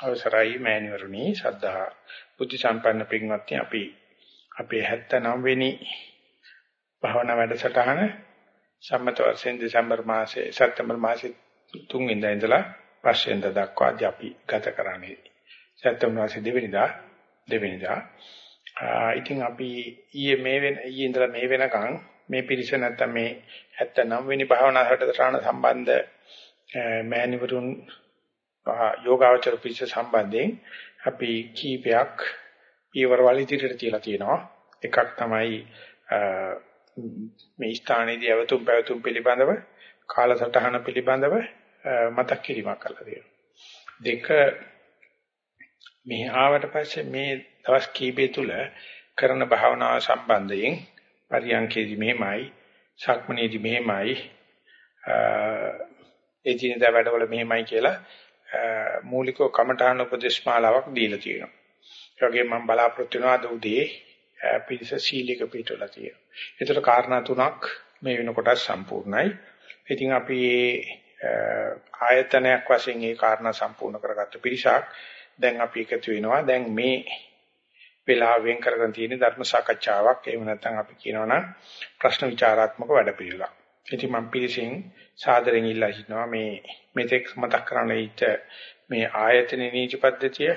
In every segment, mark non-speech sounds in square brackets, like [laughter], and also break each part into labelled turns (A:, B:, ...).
A: අවසරයි මෑණිවරුනි ශ්‍රද්ධා බුද්ධ සම්පන්න පින්වත්නි අපි අපේ 79 වෙනි භාවනා වැඩසටහන සම්මත වර්ෂයෙන් දෙසැම්බර් මාසයේ සැප්තැම්බර් මාසයේ 3 වෙනිදා ඉඳලා 5 වෙනිදා දක්වා අපි ගත කරන්නේ. සැප්තැම්බර් මාසයේ 2 වෙනිදා 2 වෙනිදා ඉතින් අපි ඊයේ මේ වෙන ඊයේ ඉඳලා මේ වෙනකන් මේ පිරිස නැත්තම් මේ 79 වෙනි භාවනා වැඩසටහන සම්බන්ධ මෑණිවරුන් යෝගාවචර පිරිස සම්බන්ධයෙන් අපි කීපයක් පියවරවල ඉදිරියට තියලා තියෙනවා. එකක් තමයි මේ ස්ථානයේදී අවතුම් පැවතුම් පිළිබඳව කාලසටහන පිළිබඳව මතක් කිරීමක් කරලා තියෙනවා. දෙක මේ ආවට පස්සේ මේ දවස් කීපය තුල කරන භාවනාව සම්බන්ධයෙන් පරියන්කේදී මෙහෙමයි, ශක්මනේදී මෙහෙමයි, එදිනෙදා වැඩවල මෙහෙමයි කියලා මූලිකව කමඨාන උපදේශමාලාවක් දීලා තියෙනවා. ඒ වගේම මම බලාපොරොත්තු වෙනවා අද උදේ පිරිස සීලික පිටුලා තියෙනවා. ඒතර කාරණා තුනක් මේ වෙනකොට සම්පූර්ණයි. ඉතින් අපි ආයතනයක් වශයෙන් මේ කාරණා සම්පූර්ණ කරගත්ත පිරිසක් දැන් අපි එකතු වෙනවා. දැන් මේ වෙලාව වෙන් කරගෙන තියෙන ධර්ම සාකච්ඡාවක් එහෙම නැත්නම් අපි කියනවනම් ප්‍රශ්න විචාරාත්මක වැඩපිළිවෙලක්. ඉතින් මම පිළිසින් සාදරයෙන් ඉල්ලා සිටිනවා මේ මෙතෙක් මතක් කරන්න ඊට මේ ආයතන නීති පද්ධතිය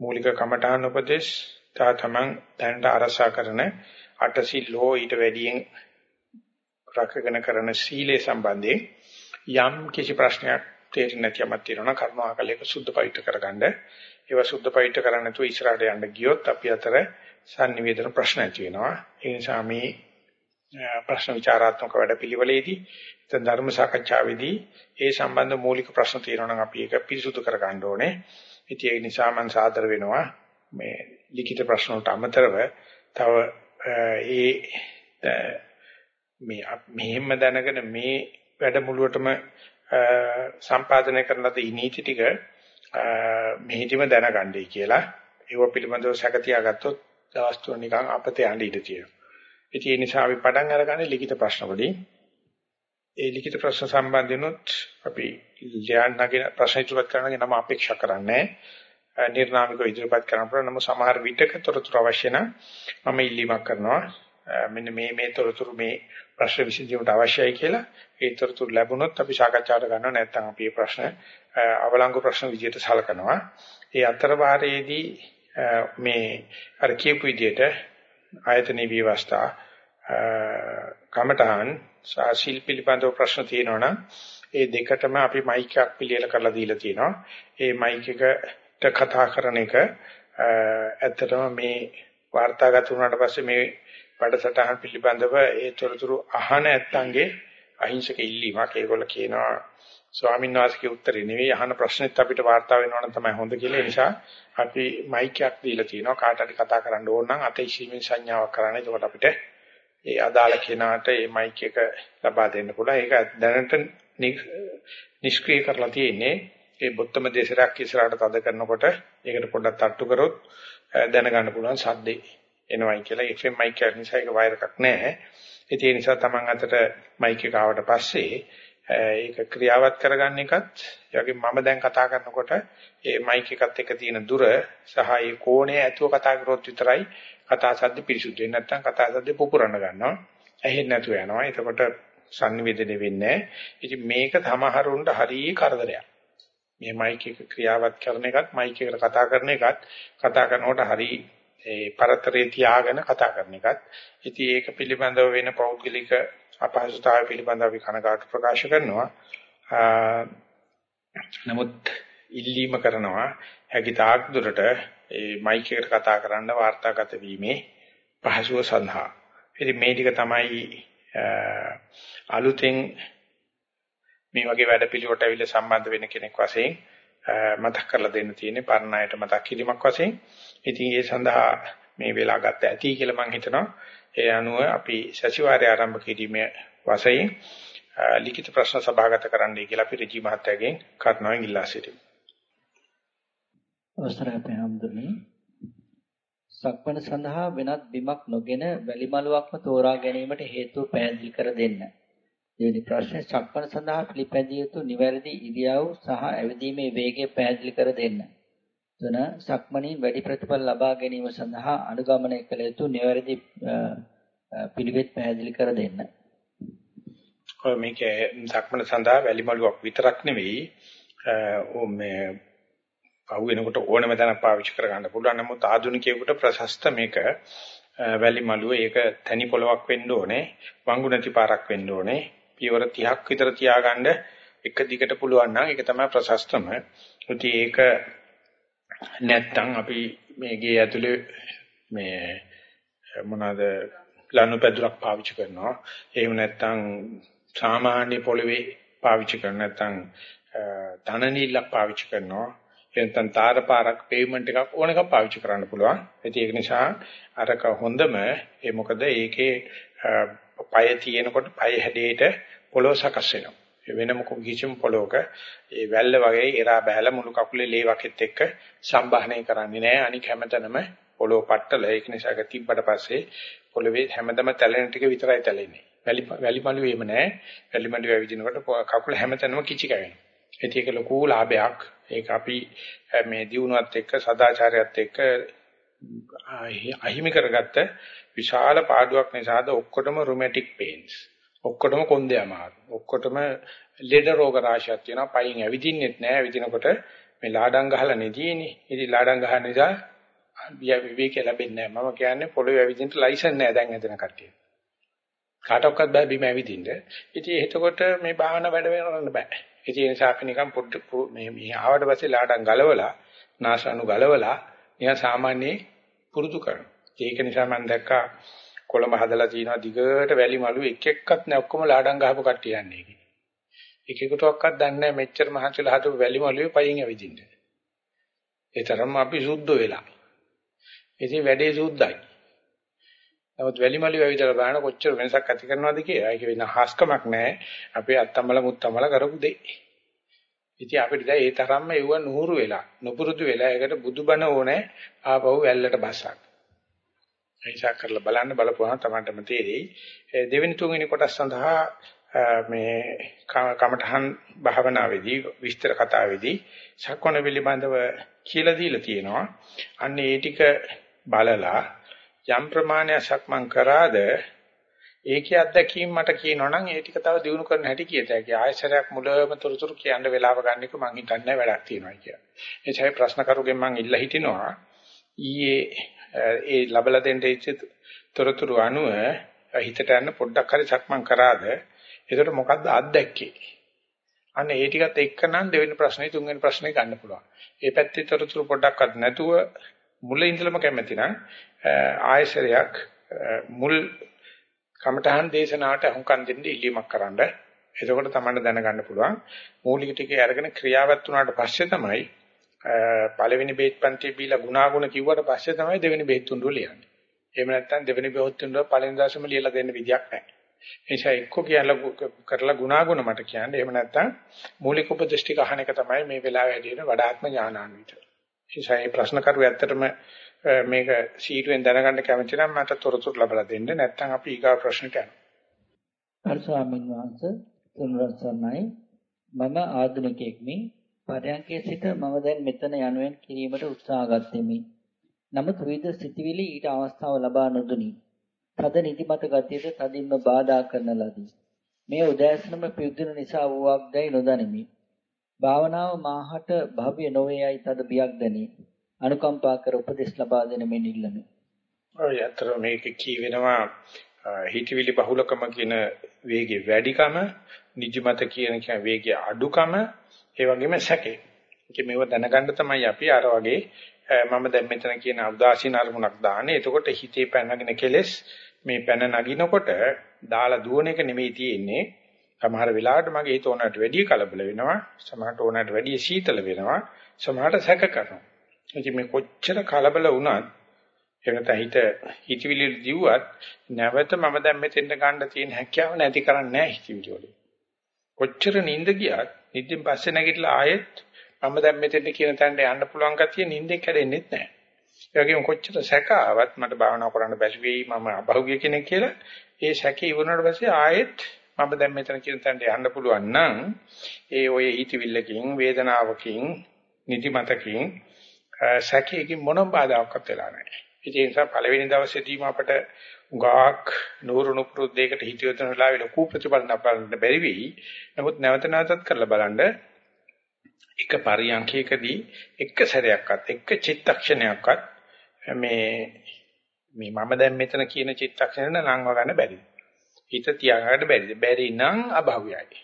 A: මූලික කමඨාන උපදේශ තා තමන් දැනට අරසා කරන අටසිල්ලෝ ඊට වැඩියෙන් රැකගෙන කරන සීලේ සම්බන්ධයෙන් යම් කිසි ප්‍රශ්නයක් තේරෙන්නේ නැතිවම තියෙනවා කරුණාකර ඒක සුද්ධ පවිත්‍ර කරගන්න. ඒව සුද්ධ පවිත්‍ර කරන්න නැතුව ඉස්සරහට යන්න ගියොත් අපි අතර sannivedana ප්‍රශ්න ඇති වෙනවා. ඒ නිසා මේ ප්‍රශ්න විචාරාත්මක වැඩපිළිවෙලේදී දැන් ධර්ම සාකච්ඡාවේදී ඒ සම්බන්ධ මූලික ප්‍රශ්න තියෙනවා නම් අපි ඒක පිරිසුදු කර ගන්න ඕනේ. ඉතින් ඒ නිසා මම සාදර වෙනවා මේ ලිඛිත ප්‍රශ්න වලට අමතරව තව ඒ මේ මෙහෙම දැනගෙන මේ වැඩමුළුවටම සම්පාදනය කරන ලද නීති ටික මෙහිදීම දැනගන්නයි කියලා ඒව පිළිබඳව සැකතියාගත්තොත් දවස් තුන නිකන් අපතේ යන්න ඉඩ තියෙනවා. ඉතින් ඒ නිසා අපි පටන් අරගන්නේ ලිඛිත ප්‍රශ්න වලින්. ඒ ලිඛිත ප්‍රශ්න සම්බන්ධනොත් අපි ලියන්නගෙන ප්‍රශ්න ඉදිරිපත් කරනගෙන නම් අපේක්ෂා කරන්නේ නිර්නාමිකව ඉදිරිපත් කරන්න පුළුවන්. නම් සමහර විටක තොරතුරු අවශ්‍ය නම් මම ඉල්ලීමක් කරනවා. මෙන්න මේ මේ තොරතුරු මේ ප්‍රශ්න විසඳීමට අවශ්‍යයි කියලා. ඒ තොරතුරු ලැබුණොත් අපි සාකච්ඡාට ගන්නවා. නැත්නම් අපි මේ ප්‍රශ්න අවලංගු ප්‍රශ්න විදිහට සලකනවා. ඒ අතරවාරයේදී මේ අර කියපු විදිහට ආයතනීය විවස්ථා කමඨහන් සාසිල් පිළිබඳව ප්‍රශ්න තියෙනවනම් ඒ දෙකටම අපි මයික් එකක් පිළියෙල කරලා දීලා තියෙනවා. ඒ මයික් එකට කතා කරන එක ඇත්තටම මේ වාර්තාගත වුණාට පස්සේ මේ වැඩසටහන් පිළිබඳව ඒ තොරතුරු අහන ඇත්තන්ගේ අහිංසක ඉල්ලීමක්. ඒගොල්ල කියනවා ස්වාමීන් වහන්සේගේ උත්තරේ නෙවෙයි අහන ප්‍රශ්නෙත් අපිට වාර්තා වෙනවනම් තමයි හොඳ කියලා. ඒ නිසා අපි මයික් එකක් දීලා තියෙනවා. කාට හරි කතා කරන්න ඕන නම් අත ඉසීමේ සංඥාවක් කරන්න. එතකොට අපිට ඒ අදාළ කෙනාට මේ මයික් එක ලබා දෙන්න පුළුවන්. ඒක දැනට නිෂ්ක්‍රිය කරලා තියෙන්නේ. ඒ බොත්තම දේශරයක් ඉස්සරහට තද කරනකොට ඒකට පොඩ්ඩක් තට්ටු කරොත් දැනගන්න පුළුවන් සද්දේ එනවයි කියලා. FM මයික් එක නිසා ඒක වයර් එකක් නැහැ. ඒ නිසා Taman අතට මයික් එක ආවට පස්සේ ඒක ක්‍රියාවත් කරගන්න එකත්? ඒ මම දැන් කතා කරනකොට ඒ මයික් එකත් එක්ක තියෙන දුර සහ ඒ කෝණය ඇතුව කතා කරොත් විතරයි කතා ශබ්ද පිරිසුදු වෙන්නේ. නැත්නම් කතා ශබ්ද පුපුරන්න ගන්නවා. ඇහෙන්නේ නැතුව යනවා. එතකොට sannivedana වෙන්නේ ඉතින් මේක තමහරුන්ට හරිය කරදරයක්. මේ මයික් එක ක්‍රියාවත් කරන එකත් මයික් එකට කතා කරන එකත් කතා කරනකොට හරිය ඒ පරතරේ තියාගෙන කතා කරන එකත්. ඉතින් ඒක පිළිබඳව වෙන පෞද්ගලික අපහසුතාවය පිළිබඳව අපි කනගාටු ප්‍රකාශ කරනවා. නමුත් ඉල්ලීම කරනවා හැකි තාක් දුරට ඒ මයික් එකට කතා කරන්න වාර්තාගත වීමේ පහසුව සඳහා. ඉතින් මේ ටික තමයි අලුතෙන් මේ වගේ වැඩ පිළිවෙලට ඇවිල්ලා සම්බන්ධ වෙන කෙනෙක් වශයෙන් මතක් කරලා දෙන්න තියෙන්නේ පරණයට මතක් කිරීමක් වශයෙන්. ඉතින් ඒ සඳහා මේ වෙලාව ගත ඇති කියලා මම හිතනවා. ඒ අනුව අපි සතිವಾರය ආරම්භ කිරීමේ වශයෙන් ලිඛිත ප්‍රශ්න සභාගත කරන්නයි කියලා අපි රජී මහත්තයාගෙන් කරුණාවෙන් ඉල්ලා සිටිමු.
B: අවසරයි පහම්දුනි. සක්මණ සඳහා වෙනත් බිමක් නොගෙන වැලිමලුවක්ම තෝරා ගැනීමට හේතුව පැහැදිලි කර දෙන්න. දෙවෙනි ප්‍රශ්නේ සක්මණ සඳහා පිළිපැදිය යුතු නිවැරදි ඉරියව් සහ ඇවිදීමේ වේගය පැහැදිලි කර දෙන්න. තුන සක්මණින් වැඩි ප්‍රතිඵල ලබා ගැනීම සඳහා අනුගමනය කළ යුතු නිවැරදි පිළිවෙත් පැහැදිලි කර දෙන්න.
A: ඔය මේක සක්මණ සඳහා වැලිමලුවක් විතරක් නෙවෙයි මේ පහු වෙනකොට ඕනම තැනක් පාවිච්චි කර ගන්න පුළුවන්. නමුත් ආධුනිකයෙකුට ප්‍රශස්ත මේක වැලිමලුව ඒක තනි පොලවක් වෙන්න ඕනේ. වංගු නැති පාරක් වෙන්න ඕනේ. පියවර 30ක් විතර තියාගන්න එක දිගට පුළුවන් නම් ඒක තමයි ප්‍රශස්තම. ඉතින් ඒක නැත්තම් අපි මේ ගේ ඇතුලේ මේ මොනවාද ලනු පැදුරක් පාවිච්චි කරනවා. එහෙම නැත්තම් සාමාන්‍ය පොළවේ පාවිච්චි කරන නැත්තම් ධන නිලක් පාවිච්චි කරනවා. එතෙන් තාර පාරක් පේමන්ට් එකක් ඕන එකක් පාවිච්චි කරන්න පුළුවන්. ඒක නිසා අරක හොඳම ඒ මොකද ඒකේ පය තියෙනකොට පය හැඩයට පොළොව සකස් වෙනවා. වෙන මොකක් කිසිම පොළොවක ඒ වැල්ල වගේ එරා බහැලා මුළු කකුලේ ලේ වකෙත් එක්ක සම්බාහනය කරන්නේ නැහැ. අනික හැමතැනම පොළොව පట్టල ඒක නිසා ඒක තිබ්බට පස්සේ පොළවේ හැමදම තැලෙන ටික විතරයි තැලෙන්නේ. වැලි වැලි මළුවේම නැහැ. වැලි මළුවේ ඇවිදිනකොට කකුල හැමතැනම කිචි කැවෙනවා. ඒක ලොකු ලාභයක්. ඒක අපි මේ දියුණුවත් එක්ක සදාචාරයත් එක්ක අහිමි කරගත්ත විශාල පාඩුවක් නිසාද ඔක්කොටම රුමැටික් පේන්ස්. ඔක්කොටම කොන්දේ අමාරු. ඔක්කොටම ලෙඩ රෝග රාශියක් තියෙනවා. පයින් ඇවිදින්නෙත් නෑ. ඇවිදිනකොට මේ ලාඩම් ගහලා නෙදීනේ. ඉතින් ලාඩම් ගහන නිසා විවේක ලැබෙන්නේ නෑ. මම කියන්නේ පොළොවේ ඇවිදින්න ලයිසන් නෑ දැන් හදන කට්ටිය. කාටවත් බෑ බිම ඇවිදින්න. ඉතින් එතකොට මේ භාවනා වැඩ කරන්න බෑ. ඉතින් ඒ නිසා අපි නිකන් පොඩ්ඩ මේ මේ ආවට පස්සේ ලාඩම් ගලවලා නාසනු ගලවලා නිකන් සාමාන්‍ය පුරුදු කරනවා. ඒක නිසා මම දැක්කා කොළඹ හදලා තියෙනවා දිගට වැලි මලු එක එක්කත් නෑ ඔක්කොම ලාඩම් ගහපු කට්ටිය යන්නේ ඒකේ. එක එකටවත් දන්නේ නෑ මෙච්චර මහන්සිලා හදපු වැලි මලුවේ පයින් ඇවිදින්න. ඒ තරම්ම අපි සුද්ධ වෙලා. ඉතින් වැඩේ සුද්ධයි. නමුත් වැලි මලුවේ ඇවිදලා බලන කොච්චර වෙනසක් ඇති කරනවද කියලා. ඒක වෙන හාස්කමක් නෑ. අපේ අත්තම්මල මුත්තම්මල කරපු දෙයි. ඉතින් අපිට දැන් ඒ තරම්ම එවුව නුහුරු වෙලා, නුපුරුදු වෙලා ඒකට බුදුබණ ඕනේ ආපහු වැල්ලට බස්සක්. ඒසා කරලා බලන්න බලපුවහම තමන්ටම තේරෙයි. දෙවෙනි තුන්වෙනි කොටස් සඳහා මේ කමඨහන් භාවනාවේදී විස්තර කතාවේදී සක්වන පිළිබඳව කියලා දීලා තියෙනවා. අන්න ඒ ටික බලලා යම් ප්‍රමාණයක් සක්මන් කරාද ඒකේ අත්දැකීම් මට කියනවනම් ඒ ටික තව දිනු කරන්න හැටි කියත හැකි. ආයසරයක් මුලම තොරතුරු කියන්න වෙලාව ගන්න එක මං හිතන්නේ වැඩක් තියෙනවා කියලා. එනිසා ප්‍රශ්න කරුගෙන් මං ඉල්ලා හිටිනවා ඊයේ ඒ ලබලා දෙන්න ඉච්ච තොරතුරු අනුව හිතට යන පොඩ්ඩක් හරි සක්මන් කරාද? ඒකට මොකද්ද අත්දැක්කේ? අන්න ඒ ටිකත් එක්කනම් දෙවෙනි ප්‍රශ්නේ තුන්වෙනි ප්‍රශ්නේ ගන්න පුළුවන්. ඒ පැත්තේ තොරතුරු පොඩ්ඩක්වත් නැතුව මුල ඉඳලම කැමති නම් ආයශරයක් මුල් කමඨහන් දේශනාවට අහුම්කම් දෙන්න ඉල්ලීමක් කරන්න. එතකොට තමයි දැනගන්න පුළුවන්. මූලික ටිකේ අරගෙන ක්‍රියාවත් වුණාට පස්සේ තමයි පළවෙනි බේත් පන්ති බීලා ගුණාගුණ කිව්වට පස්සේ තමයි දෙවෙනි බේත් තුඬුව ලියන්නේ. එහෙම නැත්නම් දෙවෙනි බේත් තුඬුව පළවෙනි දශම ලියලා දෙන්න විදියක් නැහැ. ඒ නිසා එක්ක කියලා කරලා ගුණාගුණ මට කියන්නේ. එහෙම නැත්නම් මූලික උපදේශ ටික අහන එක තමයි මේ වෙලාවේ හැදෙන වඩාත්ම ඥානාන්විත. ඒ නිසා මේ ප්‍රශ්න කරුව ඇත්තටම මේක සීටුවෙන් දැනගන්න කැමති නම් මට තොරතුරු ලබා දෙන්න. නැත්නම් අපි ඊගා ප්‍රශ්නට යනවා.
B: හරි ස්වාමීන් වහන්සේ තුන්වසන්නයි මම ආධුනිකයෙක් මේ පරයන්කේ සිට මම දැන් මෙතන යනුවෙන් කිරීමට උත්සාහ ගත්තෙමි. නමුත් විවිධ සිතිවිලි ඊට අවස්ථාව ලබා නොදුනි. තද නිදිමත ගතියද තදින්ම බාධා කරන ලදී. මේ උදෑසනම පියුදුන නිසා වූවක් දැයි නොදනිමි. භාවනාව මාහට භව්‍ය නොවේයයි තද බියක් දැනේ. අනුකම්පා කර උපදෙස් ලබා දෙන මෙන් ඉල්ලමි.
A: ඔය අතර මේක කී වෙනවා හිතවිලි බහුලකම කියන වේගය වැඩිකම නිදිමත කියන කියන වේගය අඩුකම ඒ වගේම සැකේ. ඉතින් මේව දැනගන්න තමයි අපි අර වගේ මම දැන් මෙතන කියන උදාසීන අරමුණක් දාන්නේ. එතකොට හිතේ පැනගෙන කෙලස් මේ පැන නගිනකොට දාලා දුවන එක නෙමෙයි තියෙන්නේ. සමහර වෙලාවට මගේ හිත ඕනට වැඩි කලබල වෙනවා. සමහරට ඕනට වැඩි සීතල වෙනවා. සමහරට සැක කරනවා. ඉතින් මේ කොච්චර කලබල වුණත් එනත හිත හිතවිලි දිව්වත් නැවත මම දැන් මෙතෙන්ට ගන්න තියෙන හැකියාව නැති කරන්නේ නැහැ හිතවිලි වලින්. කොච්චර නිින්ද ගියත් නිින්දෙන් පස්සේ නැගිටලා ආයෙත් මම දැන් මෙතෙන්ට කියන තැනට යන්න පුළුවන් ගතිය නිින්දෙන් කැඩෙන්නේ නැහැ. ඒ වගේම කොච්චර සැක ආවත් මට භාවනා කරන්න බැරි වෙයි මම අභෞවිය කෙනෙක් කියලා ඒ සැකේ ඉවරනට පස්සේ ආයෙත් මම දැන් මෙතන කියන තැනට යන්න පුළුවන් නම් ඒ ඔය ඊතිවිල්ලකින් වේදනාවකින් නිදිමතකින් සැකයකින් මොනම බාධාවක්වත් වෙලා නැහැ. ඒ නිසා පළවෙනි දවසේදීම අපට උගාක් නూరు නුපුරුද්දේකට හිතියොතන වෙලාවේ ලොකු ප්‍රතිඵල ලබන්න බැරි වෙයි. නමුත් නැවත නැවතත් කරලා බලන්න එක පරියන්කයකදී එක සැරයක්වත් එක චිත්තක්ෂණයක්වත් මේ මේ මම දැන් මෙතන කියන චිත්තක්ෂණය නංව ගන්න බැරිද? හිත තියාගන්න බැරිද? බැරි නම් අභාවයයි.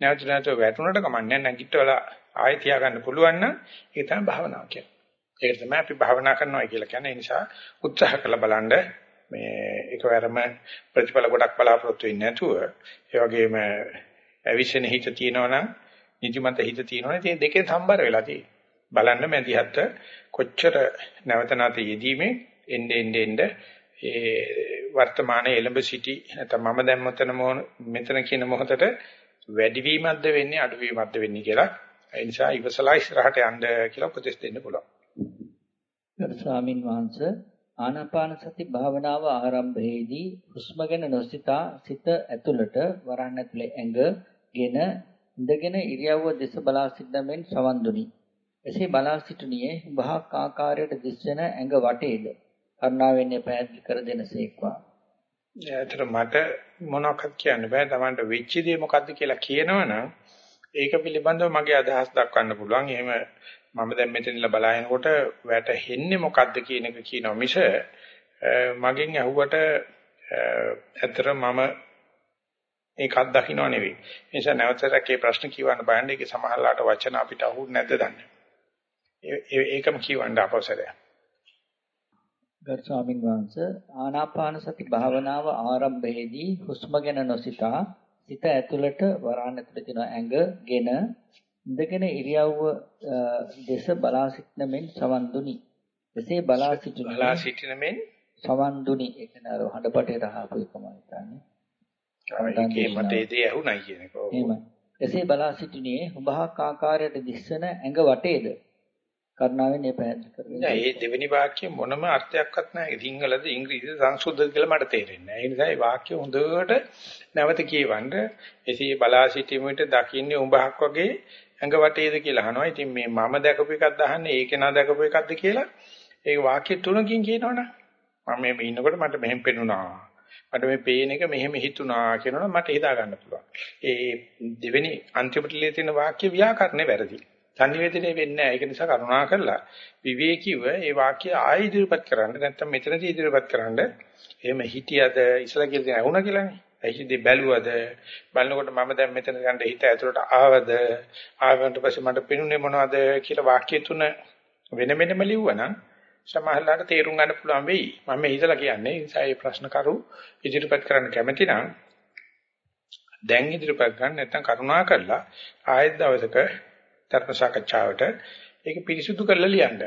A: නැවත නැවත වැටුණට කමන්නේ නැගිටවලා ආයෙ තියාගන්න පුළුවන් නම් ඒක තමයි භාවනාව කියන්නේ. ඒක තමයි අපි භාවනා කරනවා කියලා කියන්නේ. ඒ නිසා උත්සාහ කළ බලන්න මේ එකවරම ප්‍රතිඵල ගොඩක් බලාපොරොත්තු වෙන්නේ නැතුව ඒ වගේම අවිෂණ හිත තියෙනවනම් නිදිමත හිත තියෙනවනේ ඉතින් දෙකෙන් සම්බර වෙලා තියෙන්නේ. බලන්න මැදිහත් කොච්චර නැවත නැවත යෙදීමේ එnde ende ende ඒ වර්තමානයේ එළඹ සිටි නැත්නම් මම දැන් මෙතන මෙතන කියන මොහොතට වැඩිවීමක්ද වෙන්නේ අඩුවීමක්ද වෙන්නේ කියලා ඒ නිසා ඉවසලා ඉස්සරහට යන්න කියලා උපදෙස් දෙන්න පුළුවන්.
B: ගරු ස්වාමින් වහන්සේ ආනාපාන සති භාවනාව ආරම්භයේදී හුස්ම ගැන නොසිතා සිත ඇතුළට වරන් ඇතුලේ ඇඟගෙන ඉඳගෙන ඉරියව්ව දෙස බලා සිටීමෙන් සවන් දුනි. එසේ බලා සිටුනියේ බහක් ආකාරයට දිස්වෙන ඇඟ වටේද කරුණාවෙන් පැහැදිලි කර දෙනසේක්වා.
A: ඇත්තට මට මොනවක්වත් කියන්න බෑ. Tamanට වෙච්ච දේ මොකද්ද කියලා කියනවනම් ඒක පිළිබඳව මගේ අදහස් දක්වන්න පුළුවන්. එහෙම මම දැන් මෙතනilla බලනකොට වැටෙන්නේ මොකද්ද කියන එක කියනවා මිස මගෙන් ඇහුවට ඇත්තට මම මේකක් දකින්න නෙවෙයි. ඒ නිසා නැවතට ඒ ප්‍රශ්න කියවන්න බයන්නේ ඒකේ සමහරලාට වචන අපිට අහුන්නේ නැද්ද දන්නේ. ඒකම කියවන්න අපසරය.
B: ගරු ස්වාමීන් වහන්සේ ආනාපාන සති භාවනාව ආරම්භයේදී හුස්ම ගැන නොසිතා සිත ඇතුළට වරාන් ඇතුළේ තියෙන ඇඟගෙන ඉඳගෙන ඉරියව්ව දෙස බලා සිටන මෙන් සවන් දුනි. එසේ බලා සිටින
A: බලා සිටින මෙන්
B: සවන් දුනි. ඒ කියන්නේ අර හඬපටේට අහපු එකම හිතන්නේ.
A: ඒකේ මට ඒ දේ ඇහුණයි කියන එක.
B: එහෙමයි. එසේ බලා සිටිනේ උභාක් ආකාරයට දිස්සන ඇඟ වටේද කරුණාවෙන් මේ පැහැදිලි කරගන්න.
A: නෑ මේ දෙවෙනි වාක්‍ය මොනම අර්ථයක්වත් නැහැ. සිංහලද ඉංග්‍රීසිද සංස්කෘතද කියලා මට තේරෙන්නේ නැහැ. ඒ නිසා මේ වාක්‍ය හොඳට නැවත කියවන්න. එසේ බලා සිටීමට දකින්නේ උඹහක් වගේ ඇඟ වටේද කියලා අහනවා. ඉතින් මේ මම දැකපු එකක්ද අහන්නේ ඒකේ නා දැකපු එකක්ද කියලා ඒ වාක්‍ය තුනකින් කියනවනේ. මම මේ ඉන්නකොට මට මෙහෙම පෙනුණා. මට මේ පේන එක මෙහෙම හිතුණා කියනවනම් මට හිතා ගන්න පුළුවන්. ඒ දෙවෙනි අන්තිමට ලියලා තියෙන වාක්‍ය ව්‍යාකරණේ වැරදි. සංනිවේදනය වෙන්නේ නැහැ. ඒක නිසා කරුණා කරලා විවේකීව ඒ වාක්‍ය ආයෙ ඉදිරිපත් කරන්න නැත්නම් මෙතනදී ඉදිරිපත් කරන්න. එහෙම හිටියද ඉස්සලා කියලා දෙන ඇහුණා කියලානේ. ඇහිදී බැලුවද බලනකොට මම දැන් මෙතන ගන්න හිත ඇතුළට ආවද ආවන්ට පස්සේ මට පෙනුනේ මොනවද කියලා වාක්‍ය තුන වෙන වෙනම ලිව්වනම් සමහරලාට තේරුම් ගන්න පුළුවන් වෙයි. මම මේ හිතලා කියන්නේ ඒ නිසා මේ ප්‍රශ්න කරු ඉදිරිපත් කරන්න කැමති නම් දැන් ඉදිරිපත් ගන්න නැත්නම් කරුණා කරලා ආයෙත් දවසක ධර්ම සාකච්ඡාවට ඒක පිරිසුදු කරලා ලියන්න.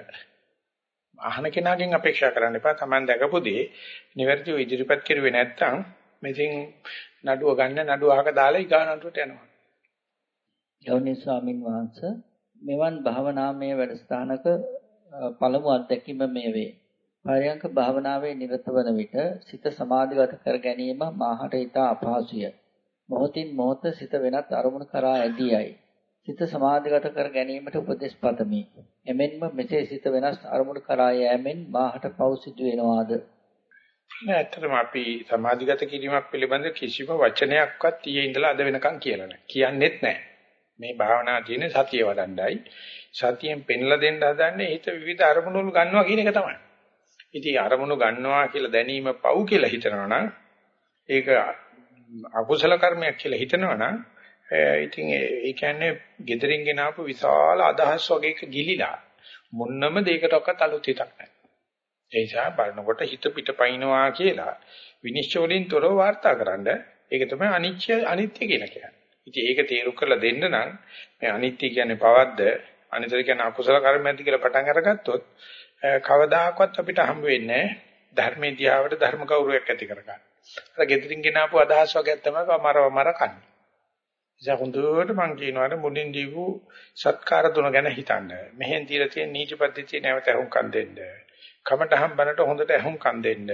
A: අහන කෙනාගෙන් අපේක්ෂා කරන්න එපා. Taman දැකපු දේ නිවැරදිව ඉදිරිපත් කරුවේ නැත්නම් මෙතින් නඩුව ගන්න නඩුව අහක දාලා ඊගානටට යනවා.
B: ගෞරවනීය ස්වාමින් වහන්සේ මෙවන් භාවනාමය වැඩසටහනක පළමු අත්දැකීම මේ වේ. පරයන්ක භාවනාවේ නිරත වන විට සිත සමාධිගත කර ගැනීම මාහට ඉතා අපහසුය. මොහොතින් මොහොත සිත වෙනත් අරමුණු කරා ඇදීයයි. සිත සමාධිගත කර ගැනීමට උපදෙස් පතමි. එමෙන්ම මෙසේ සිත වෙනස් අරමුණු කරා යෑමෙන් මාහට පව් සිදු වෙනවාද?
A: නෑ ඇත්තටම අපි සමාධිගත කිරීමක් පිළිබඳ කිසිම වචනයක්වත් ඊයේ ඉඳලා අද වෙනකන් කියලා නෑ. කියන්නෙත් නෑ. මේ භාවනා තියෙන සතිය වඩන්නයි. සතියෙන් පෙන්ලා දෙන්න හදන්නේ හිත විවිධ අරමුණු වල ගන්නවා කියන එක තමයි. ඉතින් අරමුණු ගන්නවා කියලා දැනීම පව් කියලා හිතනවා නම් ඒක අකුසල කර්මයක් කියලා හිතනවා නම් ඉතින් ඒ කියන්නේ gederin ගෙන ආපු විශාල අදහස් වගේක ගිලිලා මොන්නම දෙයකටවත් අලුත් හිතක් නැහැ. ඒ නිසා බලනකොට හිත පිටපයින්නවා කියලා විනිශ්චය වලින් තොරව වාර්තාකරනද ඒක තමයි අනිත්‍ය අනිත්‍ය කියලා කියන්නේ. ඉතින් ඒක තේරුම් කරලා දෙන්න නම් මේ අනිත්‍ය කියන්නේ පවද්ද අනිත්‍ය කියන්නේ අකුසල කර්මයක්ද කියලා පටන් අරගත්තොත් කවදාකවත් අපිට හම්බ වෙන්නේ ධර්මයේ දිහාවට ධර්ම ගෞරවයක් ඇති කරගන්න. අර gederin ගෙන ආපු අදහස් වගේ තමයි මරව මර කන්නේ. ඉතින් හොඳට මම කියනවා මුලින් දීපු සත්කාර තුන ගැන හිතන්න. මෙහෙන් දීලා තියෙන නීති පද්ධතිය නැවත අහුම්කම් දෙන්න. කමටහම් බනට හොඳට අහුම්කම් දෙන්න.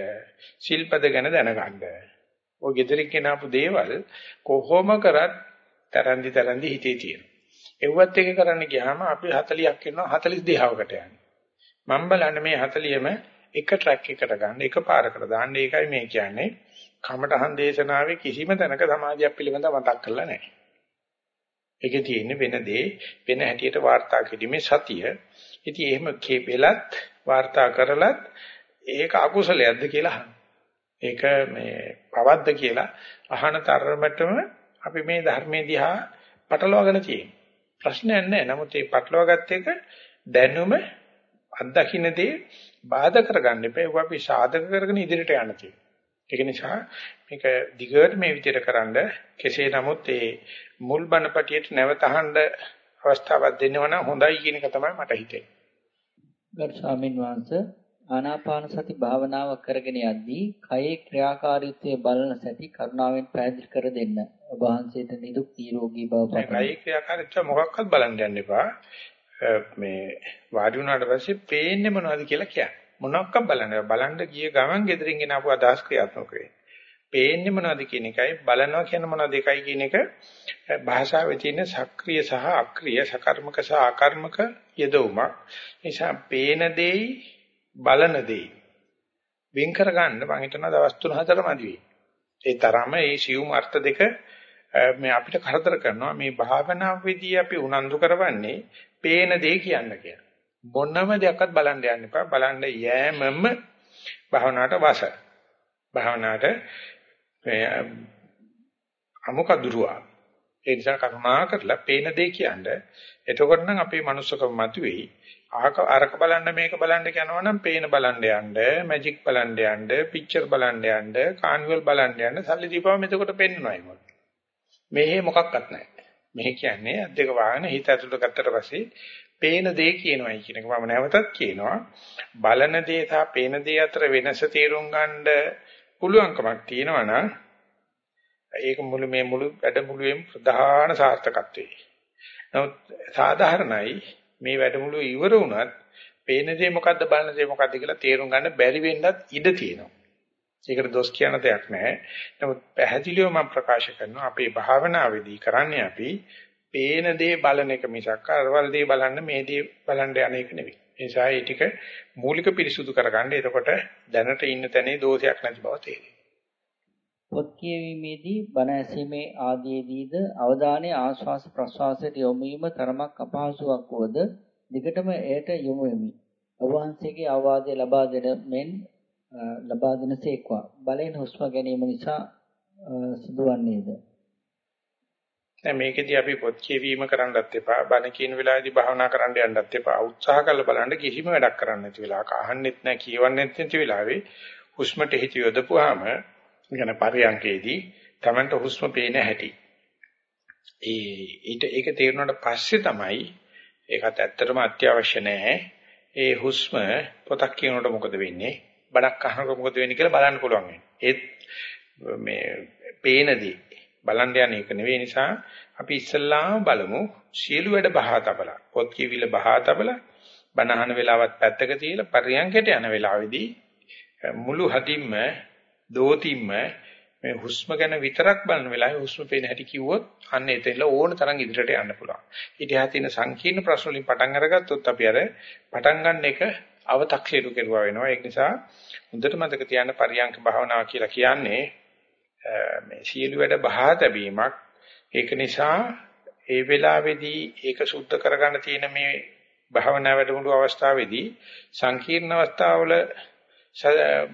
A: සිල්පද ගැන දැනගන්න. ඔය gedirin කෙනාපු දේවල් කොහොම කරත් තරන්දි තරන්දි හිතේ තියෙනවා. එව්වත් එක කරන්න ගියාම අපි 40ක් වෙනවා 42කට යනවා. මම බලන්නේ මේ 40ම එක ට්‍රැක් එකකට ගන්න එක පාරකට දාන්න ඒකයි මේ කියන්නේ කමඨහන් දේශනාවේ කිසිම තැනක සමාධියක් පිළිබඳව මතක් කරලා නැහැ. ඒකේ තියෙන්නේ වෙන දේ වෙන හැටියට වාර්තා කිරීමේ සතිය. ඉතින් එහෙම වෙලත් වාර්තා කරලත් ඒක අකුසලයක්ද කියලා අහනවා. ඒක මේ පවද්ද කියලා අහන තරමටම අපි මේ ධර්මයේ දිහා පටලවාගෙන තියෙනවා. ප්‍රශ්නයක් නැහැ. නමුත් මේ පටලවාගත්ත එක දැනුම අත්දකින්නදී බාධා කරගන්න එපා. ඒක අපි සාධක කරගෙන ඉදිරියට යන්න තියෙනවා. ඒක නිසා මේක දිගට මේ විදිහට කරන්ඩ කෙසේ නමුත් ඒ මුල් බණපටියට නැවත අහන්න අවස්ථාවක් දෙන්නව නම් හොඳයි කියන එක තමයි මට හිතෙන්නේ.
B: ගරු ස්වාමින් වහන්සේ ආනාපාන සති භාවනාව කරගෙන යද්දී කයේ ක්‍රියාකාරීත්වය බලන සැටි කරුණාවෙන් පැහැදිලි කර දෙන්න. ඔබ වහන්සේට නිදුක් නිරෝගී බව පතමි.
A: කයේ ක්‍රියාකාරීත්වය මොකක්වත් බලන්න යන්න එපා. මේ වාඩි වුණාට පස්සේ පේන්නේ මොනවද කියලා කියන්නේ. මොනක්ක බලන්න බලන්න ගිය ගමන් gedirin ගෙන ආපු අදහස් ක්‍රියාත්මක වෙන්නේ. පේන්නේ මොනවද කියන එකයි බලනවා කියන මොනවද එකයි කියන එක භාෂාවේ තියෙන සක්‍රීය සහ අක්‍රීය සකර්මක සහ ආකර්මක යෙදවුමක්. නිසා පේන දෙයි බලන දෙයි වෙන් කර ගන්න මම හිතනවා දවස් 3-4 මදි වෙයි. ඒ තරම මේ සියුම් අර්ථ දෙක මේ අපිට කරදර කරනවා මේ භාවනාවේදී අපි උනන්දු කරවන්නේ පේන දේ කියන්න කියලා. මොනම දෙයක්වත් බලන්න යන්න එපා. බලන්න යෑමම භාවනාවට වාස. භාවනාවට අමුකදුරුවා. ඒ නිසා කරුණා කරලා පේන දේ කියන්නේ. එතකොට නම් අපේ manussකම මතුවේයි. ආක අරක බලන්න මේක බලන්න කියනවා නම් පේන බලන්න යන්න, මැජික් බලන්න යන්න, පික්චර් බලන්න යන්න, කාන්වල් බලන්න යන්න, සල්ලි දීපුවම එතකොට පෙන්වනවා ඒක. මෙහෙ මොකක්වත් නැහැ. මෙහෙ කියන්නේ අද්දක වාහන හිත ඇතුළට ගත්තට පස්සේ පේන දේ කියනවායි කියන එක මම නැවතත් කියනවා බලන දේ සහ පේන දේ අතර වෙනස තේරුම් ගන්න පුළුවන්කමක් තියෙනවා නම් ඒක මුළු මේ මුළු වැඩමුළුවේම ප්‍රධාන සාර්ථකත්වයේ. නමුත් සාධාරණයි මේ වැඩමුළුව ඉවර වුණත් පේන දේ මොකද්ද බලන දේ මොකද්ද කියලා තේරුම් ගන්න බැරි වෙන්නත් ඉඩ තියෙනවා. ඒකට දොස් කියන දෙයක් නැහැ. නමුත් පැහැදිලිව මම ප්‍රකාශ කරනවා අපේ භාවනාවේදී කරන්නේ අපි පේන දේ බලන එක මිසක් අරවල දේ බලන්න මේ දේ බලන්න යන එක නෙවෙයි. ඒ නිසා ඒ ටික මූලික පිරිසුදු කරගන්න. එතකොට දැනට ඉන්න තැනේ දෝෂයක් නැති බව තේරෙනවා.
B: පොත් කියවීමේදී බණ ඇසීමේ ආදීදීද අවධානය ආශ්වාස ප්‍රශ්වාසයට යොමු වීම තරමක් අපහසුයක් වුවද දිගටම එයට යොමු වෙමි. ඔබ වහන්සේගේ අවවාදය ලබා දෙන මෙන් ලබා දෙනසේක්වා. බලෙන් හුස්ම ගැනීම නිසා සිදුවන්නේද?
A: දැන් මේකෙදී අපි පොත් කියවීම කරන්නත් එපා. බණ කියන වෙලාවේදී භාවනා කරන්න යන්නත් එපා. උත්සාහ කරලා බලන්න කිසිම වැඩක් කරන්න නැති වෙලාවක. අහන්නෙත් නැහැ කියවන්නෙත් නැති වෙලාවේ හුස්මට හිත යොදපුවාම කියන පරියන්කේදී Tamanට හුස්ම පේන හැටි. ඒ ඊට ඒක තේරුණාට පස්සේ තමයි ඒකත් ඇත්තටම අත්‍යවශ්‍ය නැහැ. ඒ හුස්ම පොතක් කියනකොට මොකද වෙන්නේ? බණක් අහනකොට මොකද වෙන්නේ කියලා බලන්න පුළුවන් ඒත් මේ පේනදී බලන්න යන එක නෙවෙයි නිසා අපි ඉස්සල්ලාම බලමු සියලු වැඩ බහා තබලා පොත් කියවිල බහා තබලා බණහන වෙලාවත් පැත්තක තියලා පරියන්කයට යන වෙලාවේදී මුළු හදින්ම දෝතිම්ම මේ හුස්ම ගැන විතරක් බලන වෙලාවේ හුස්ම පේන හැටි කිව්වොත් අන්න එතෙන්ල ඕන තරම් ඉදිරියට යන්න පුළුවන්. ඊට එහා තියෙන සංකීර්ණ ප්‍රශ්න වලින් පටන් අරගත්තොත් අපි අර පටන් ගන්න එක අව탁සීරු කෙරුවා වෙනවා. ඒක නිසා හොඳට මතක තියාගන්න පරියන්ක භාවනාව කියලා කියන්නේ මේ සියලු වැඩ බහා තැබීමක් ඒක නිසා ඒ වෙලාවේදී ඒක සුද්ධ කරගන්න තියෙන මේ භාවනා වැඩමුළු අවස්ථාවේදී සංකීර්ණ අවස්ථාවල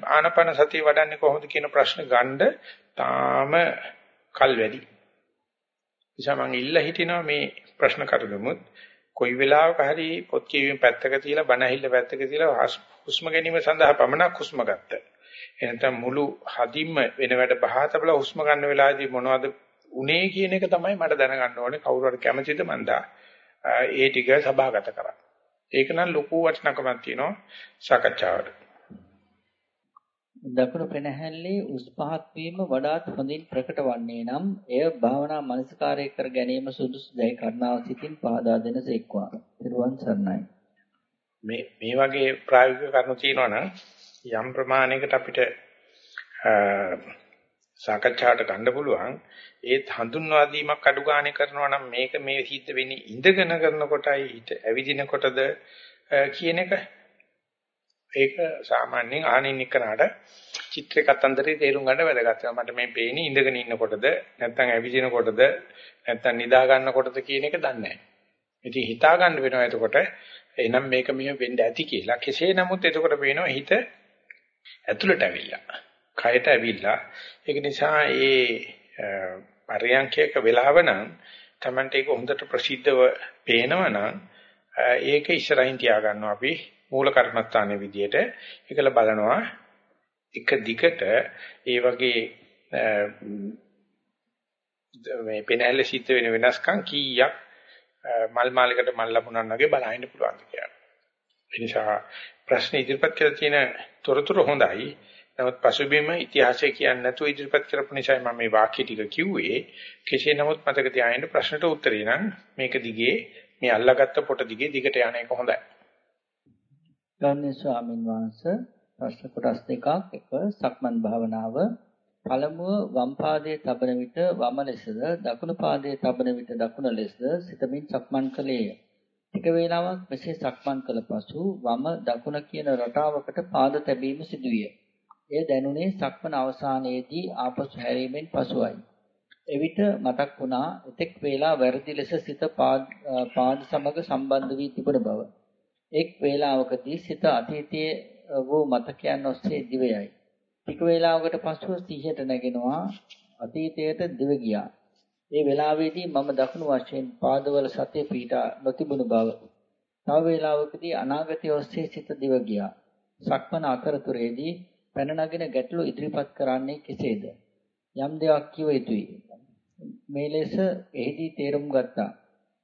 A: ආනපන සතිය වඩන්නේ කොහොමද කියන ප්‍රශ්න ගන්න තාම කල් වැඩි. නිසා මම ඉල්ලා හිටිනවා මේ ප්‍රශ්න කරගමුත් කොයි වෙලාවක හරි පොත් කියවීම පැත්තක තියලා බණ ඇහිල්ල පැත්තක තියලා හුස්ම ගැනීම සඳහා පමණක් හුස්ම ගත්තා. එහෙනම් මුළු හදින්ම වෙන වැඩ බහාතබල හුස්ම ගන්න වෙලාවේදී මොනවද උනේ කියන එක තමයි මට දැනගන්න ඕනේ කවුරු හරි කැමතිද මන්දා ඒ ටික සභාගත කරා. ඒක නම් ලොකු වටිනකමක් තියෙනවා සාකච්ඡාවට.
B: දකුණු පෙනහැල්ලේ උස් පහත් වීම වඩාත් හොඳින් ප්‍රකට වන්නේ නම් එය භාවනා මනසකාරය කර ගැනීම සුදුසු දැයි කර්ණාව සිතින් පහදා දෙන සේක්වා. පිරුවන් සරණයි.
A: මේ මේ වගේ ප්‍රායෝගික කරුණු තියෙනවා නම් යම් ප්‍රමාණයකට අපිට සාකච්ඡාවට ගන්න පුළුවන් ඒත් හඳුන්වා දීමක් අඩු ගානේ කරනවා නම් මේක මේ සිද්ධ වෙන්නේ ඉඳගෙන කරනකොටයි හිට ඇවිදිනකොටද කියන එක ඒක සාමාන්‍යයෙන් ආනින් එක්කනට චිත්‍රේ කතන්දරේ තේරුම් ගන්න වැදගත්. මට මේ පේන්නේ ඉඳගෙන ඉන්නකොටද නැත්නම් ඇවිදිනකොටද නැත්නම් නිදා ගන්නකොටද කියන එක දන්නේ නැහැ. ඉතින් හිතා ගන්න වෙනවා එතකොට එහෙනම් මේක මෙහෙම වෙන්න ඇති කියලා. කෙසේ නමුත් එතකොට පේනවා හිත ඇතුළට ඇවිල්ලා. කයට ඇවිල්ලා. ඒක නිසා ඒ පරියන්කයක වෙලාව නම් Tamante ඒක හොඳට ප්‍රසිද්ධව පේනවනම් ඒක ඉස්සරහින් තියා ගන්නවා අපි මූල කර්මස්ථානයේ විදියට ඒකල බලනවා එක දිගට ඒ වගේ මේ පෙනහැල්ල සිද්ධ වෙන වෙනස්කම් කීයක් මල් මාලයකට මල් ලැබුණා වගේ බලහින්න පුළුවන් කියලා. ඒ නිසා ප්‍රශ්න ඉදිරිපත් කරලා තියෙන තොරතුරු හොඳයි. නමුත් පසුබිම ඉතිහාසය කියන්නේ නැතුව ඉදිරිපත් කරපු නිසා මම මේ වාක්‍ය ටික කිව්වේ. කෙසේ නමුත් මතක තියාගන්න ප්‍රශ්නට උත්තරේ නම් මේක දිගේ මේ අල්ලාගත්ත පොට දිගේ දිගට යන එක හොඳයි.
B: ගෞරවනීය ස්වාමින් වහන්සේ ප්‍රශ්න කොටස් දෙකක් එක සක්මන් භාවනාව පළමුව වම් පාදයේ තබන විට වම ලෙසද දකුණු පාදයේ තබන විට දකුණ ලෙසද සිතමින් සක්මන් කළේය. ටික වේලාවක් මෙසේ සක්මන් කළ පසු වම දකුණ කියන රටාවකට පාද තැබීම සිදුවිය. එය දැනුනේ සක්මන අවසානයේදී ආපසු හැරීමෙන් පසුයි. එවිට මතක් වුණා එතෙක් වේලා වැරදි ලෙස සිත පාද සමග සම්බන්ධ වී තිබුණ බව. එක් වේලාවකදී සිත අතීතයේ වූ මතකයන් ඔස්සේ දිවයයි. ටික වේලාවකට පසුව සිහියට නැගෙනවා අතීතයට දිව ගියා. ඒ වෙලාවේදී මම දකුණු වශයෙන් පාදවල සතිය පීඩා නොතිබුණු බව. තව වේලාවකදී අනාගතය ඔස්සේ සිත දිව ගියා. සක්මන අතරතුරේදී පැන නගින ගැටලු ඉදිරිපත් කරන්නේ කෙසේද? යම් දෙයක් කිව යුතුයි. මේ ලෙස එහිදී තේරුම් ගත්තා.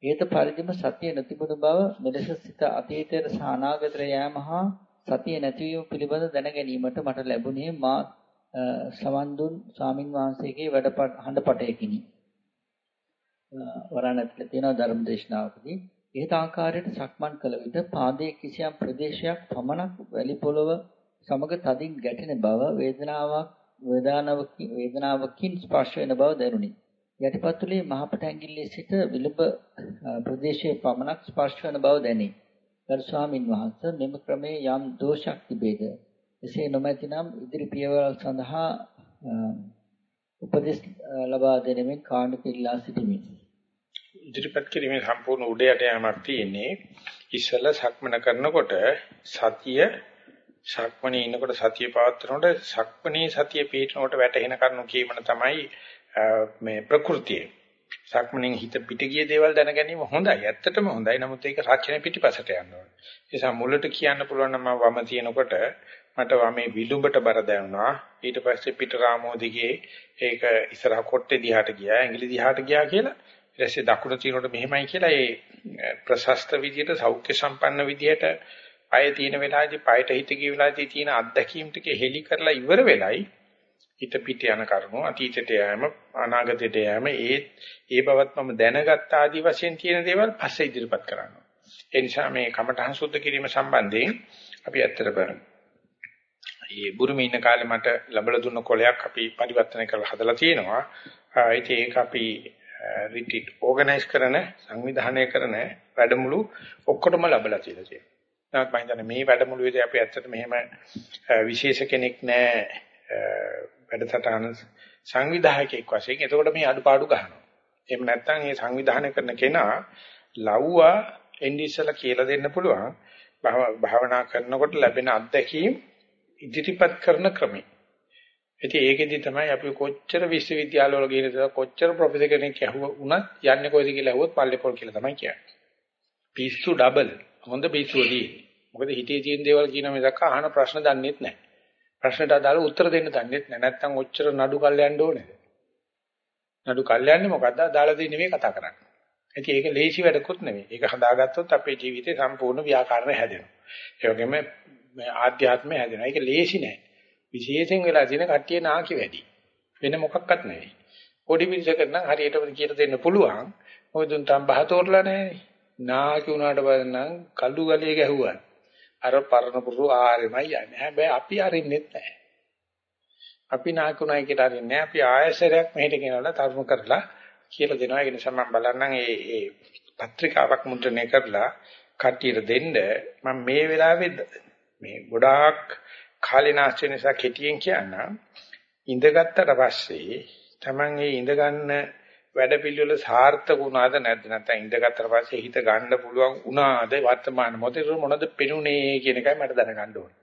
B: ඒත පරිදිම සතිය නොතිබුණු බව මෙලෙස සිත අතීතයට සහ අනාගතයට යෑම හා සතිය නැතිවීම පිළිබඳ දැන ගැනීමට මට ලැබුණේ මා සවන් දුන් ස්වාමින් වහන්සේගේ වැඩ හඬපටයකිනි. වරණ ඇතුළේ තියෙන ධර්ම දේශනාවකදී ඒ තාකාරයට සක්මන් කළ විට පාදයේ කිසියම් ප්‍රදේශයක් පමණක් වැලි පොළව සමග තදින් ගැටෙන බව වේදනාවක් වේදනාවකින් වේදනාවකින් ස්පර්ශ වෙන බව දැනුනි. යටිපතුලේ මහපට ඇඟිල්ලේ සිට විලුඹ ප්‍රදේශයේ පමණක් ස්පර්ශ වන බව දැනේ. ගරු ස්වාමින් වහන්සේ මෙම ක්‍රමයේ යම් දෝෂයක් තිබේද? එසේ නොමැතිනම් ඉදිරි පියවර සඳහා උපදෙස් ලබා දෙනෙමින් කාණ්ඩ පිළිලා සිටිමි.
A: ඉදිරිපත් කිරීමේ සම්පූර්ණ උඩයට යamak තියෙන්නේ ඉස්සල සක්මන කරනකොට සතිය සක්මණේ ඉන්නකොට සතිය පවත්වනකොට සක්මණේ සතිය පිටනකොට වැටෙන කරුණු කීමන තමයි මේ ප්‍රകൃතිය. සක්මණෙන් හිත පිට ගිය දේවල් දැන ගැනීම හොඳයි. ඇත්තටම හොඳයි. නමුත් ඒක රචන පිටිපසට යන්න ඕනේ. ඒ නිසා මුලට කියන්න පුළුවන් නම් මම වම තියනකොට මට වමේ විලුඹට බර දැනුණා. ඊට පස්සේ පිට රාමෝ දිගේ ඒක ඉස්සරහ කොට්ටේ දිහාට ගියා. ඇඟිලි දිහාට ගියා කියලා. ඊට පස්සේ දකුණ තියනකොට මෙහෙමයි කියලා ඒ ප්‍රශස්ත විදියට සෞඛ්‍ය සම්පන්න විදියට පය තියෙන වෙලාවේදී පයට හිත ගිය වෙලාවේදී තියෙන අත්දැකීම් ටික හෙලි කරලා ඉවර වෙලයි හිත පිට යන කරුණු අතීතයට යෑම අනාගතයට යෑම ඒ ඒ බවත් මම දැනගත් ආදි වශයෙන් තියෙන දේවල් පස්සේ ඉදිරිපත් කරනවා. ඒ නිසා මේ කමඨහං සුද්ධ කිරීම සම්බන්ධයෙන් අපි ඇත්තටම මේ බුරුමේ ඉන්න කාලේ මට ලැබලා දුන්න කොලයක් අපි පරිවර්තන කරලා හදලා තියෙනවා. ඉතින් ඒක අපි රිට්‍රීට් ඕගනයිස් කරන සංවිධානය කරන වැඩමුළු ඔක්කොටම ලැබලා තියෙනවා. නමුත් මම හිතන්නේ මේ වැඩමුළුවේදී අපි ඇත්තට මෙහෙම විශේෂ කෙනෙක් නැහැ වැඩසටහන සංවිධායකයෙක් වශයෙන් එතකොට මේ අඩුපාඩු ගන්නවා. එහෙම නැත්නම් මේ සංවිධානය කරන කෙනා ලව්වා එන්ඩිසලා කියලා දෙන්න පුළුවන්. භාවනා කරනකොට ලැබෙන අත්දැකීම් ඉදිරිපත් කරන ක්‍රමය. ඉතින් ඒකෙදි තමයි අපි කොච්චර විශ්වවිද්‍යාලවල ගිහින් කොච්චර ප්‍රොෆෙසර් කෙනෙක් ඇහුව වුණත් යන්නේ කොයිද කියලා ඇහුවොත් පල්ලේපොල් කියලා තමයි කියන්නේ. පිස්සු ඩබල් හොඳ පිස්සුවදී. මොකද හිතේ තියෙන දේවල් කියන මිසක් අහන ප්‍රශ්න දන්නෙත් නැහැ. ප්‍රශ්නට අදාළ උත්තර දෙන්න දන්නේ නැහැ. නැත්තම් ඔච්චර නඩු කල්යන්න ඕනේද? නඩු කල්යන්නේ මොකද්ද? අදාළ දේ නෙමෙයි කතා කරන්නේ. ඉතින් ඒක ලේසි වැඩකුත් නෙමෙයි. ඒක හදාගත්තොත් අපේ ජීවිතේ සම්පූර්ණ ව්‍යාකරණ හැදෙනවා. ඒ වගේම ආධ්‍යාත්මය හැදෙනවා. ඒක ලේසි නෑ. විශේෂයෙන් වෙලා තියෙන කට්ටිය නාකි වැඩි. වෙන මොකක්වත් නෙවෙයි. පොඩි මිනිසෙක් නම් හරියටම කියලා දෙන්න පුළුවන්. මොකද උන් තම් බහතෝරලා නැහැ. නාකි උනාට පස්සේ නම් කළු ගලිය ගැහුවා. අර පරණ පුරු ආරෙමයි යන්නේ. හැබැයි අපි අරින්නෙත් නැහැ. අපි නාකුණයි කියලා අරින්නේ නැහැ. අපි ආයසරයක් මෙහෙට ගෙනල්ලා තරුණ කරලා කියලා දෙනවා. ඒ නිසා මම බලන්නම් මේ මේ පත්‍රිකාවක් මුද්‍රණය කරලා කට්ටියට දෙන්න මම මේ වෙලාවේ මේ ගොඩාක් කාලිනාස්ති නිසා කෙටියෙන් කියන්න ඉඳගත්තට පස්සේ Taman ඒ ඉඳ ගන්න වැඩ පිළිවෙල සාර්ථක වුණාද නැද්ද නැත්නම් ඉඳගත්තට පස්සේ හිත ගන්න පුළුවන් වුණාද වර්තමාන මොහොතේ මොනවද පෙනුනේ කියන එකයි මට දැනගන්න ඕනේ.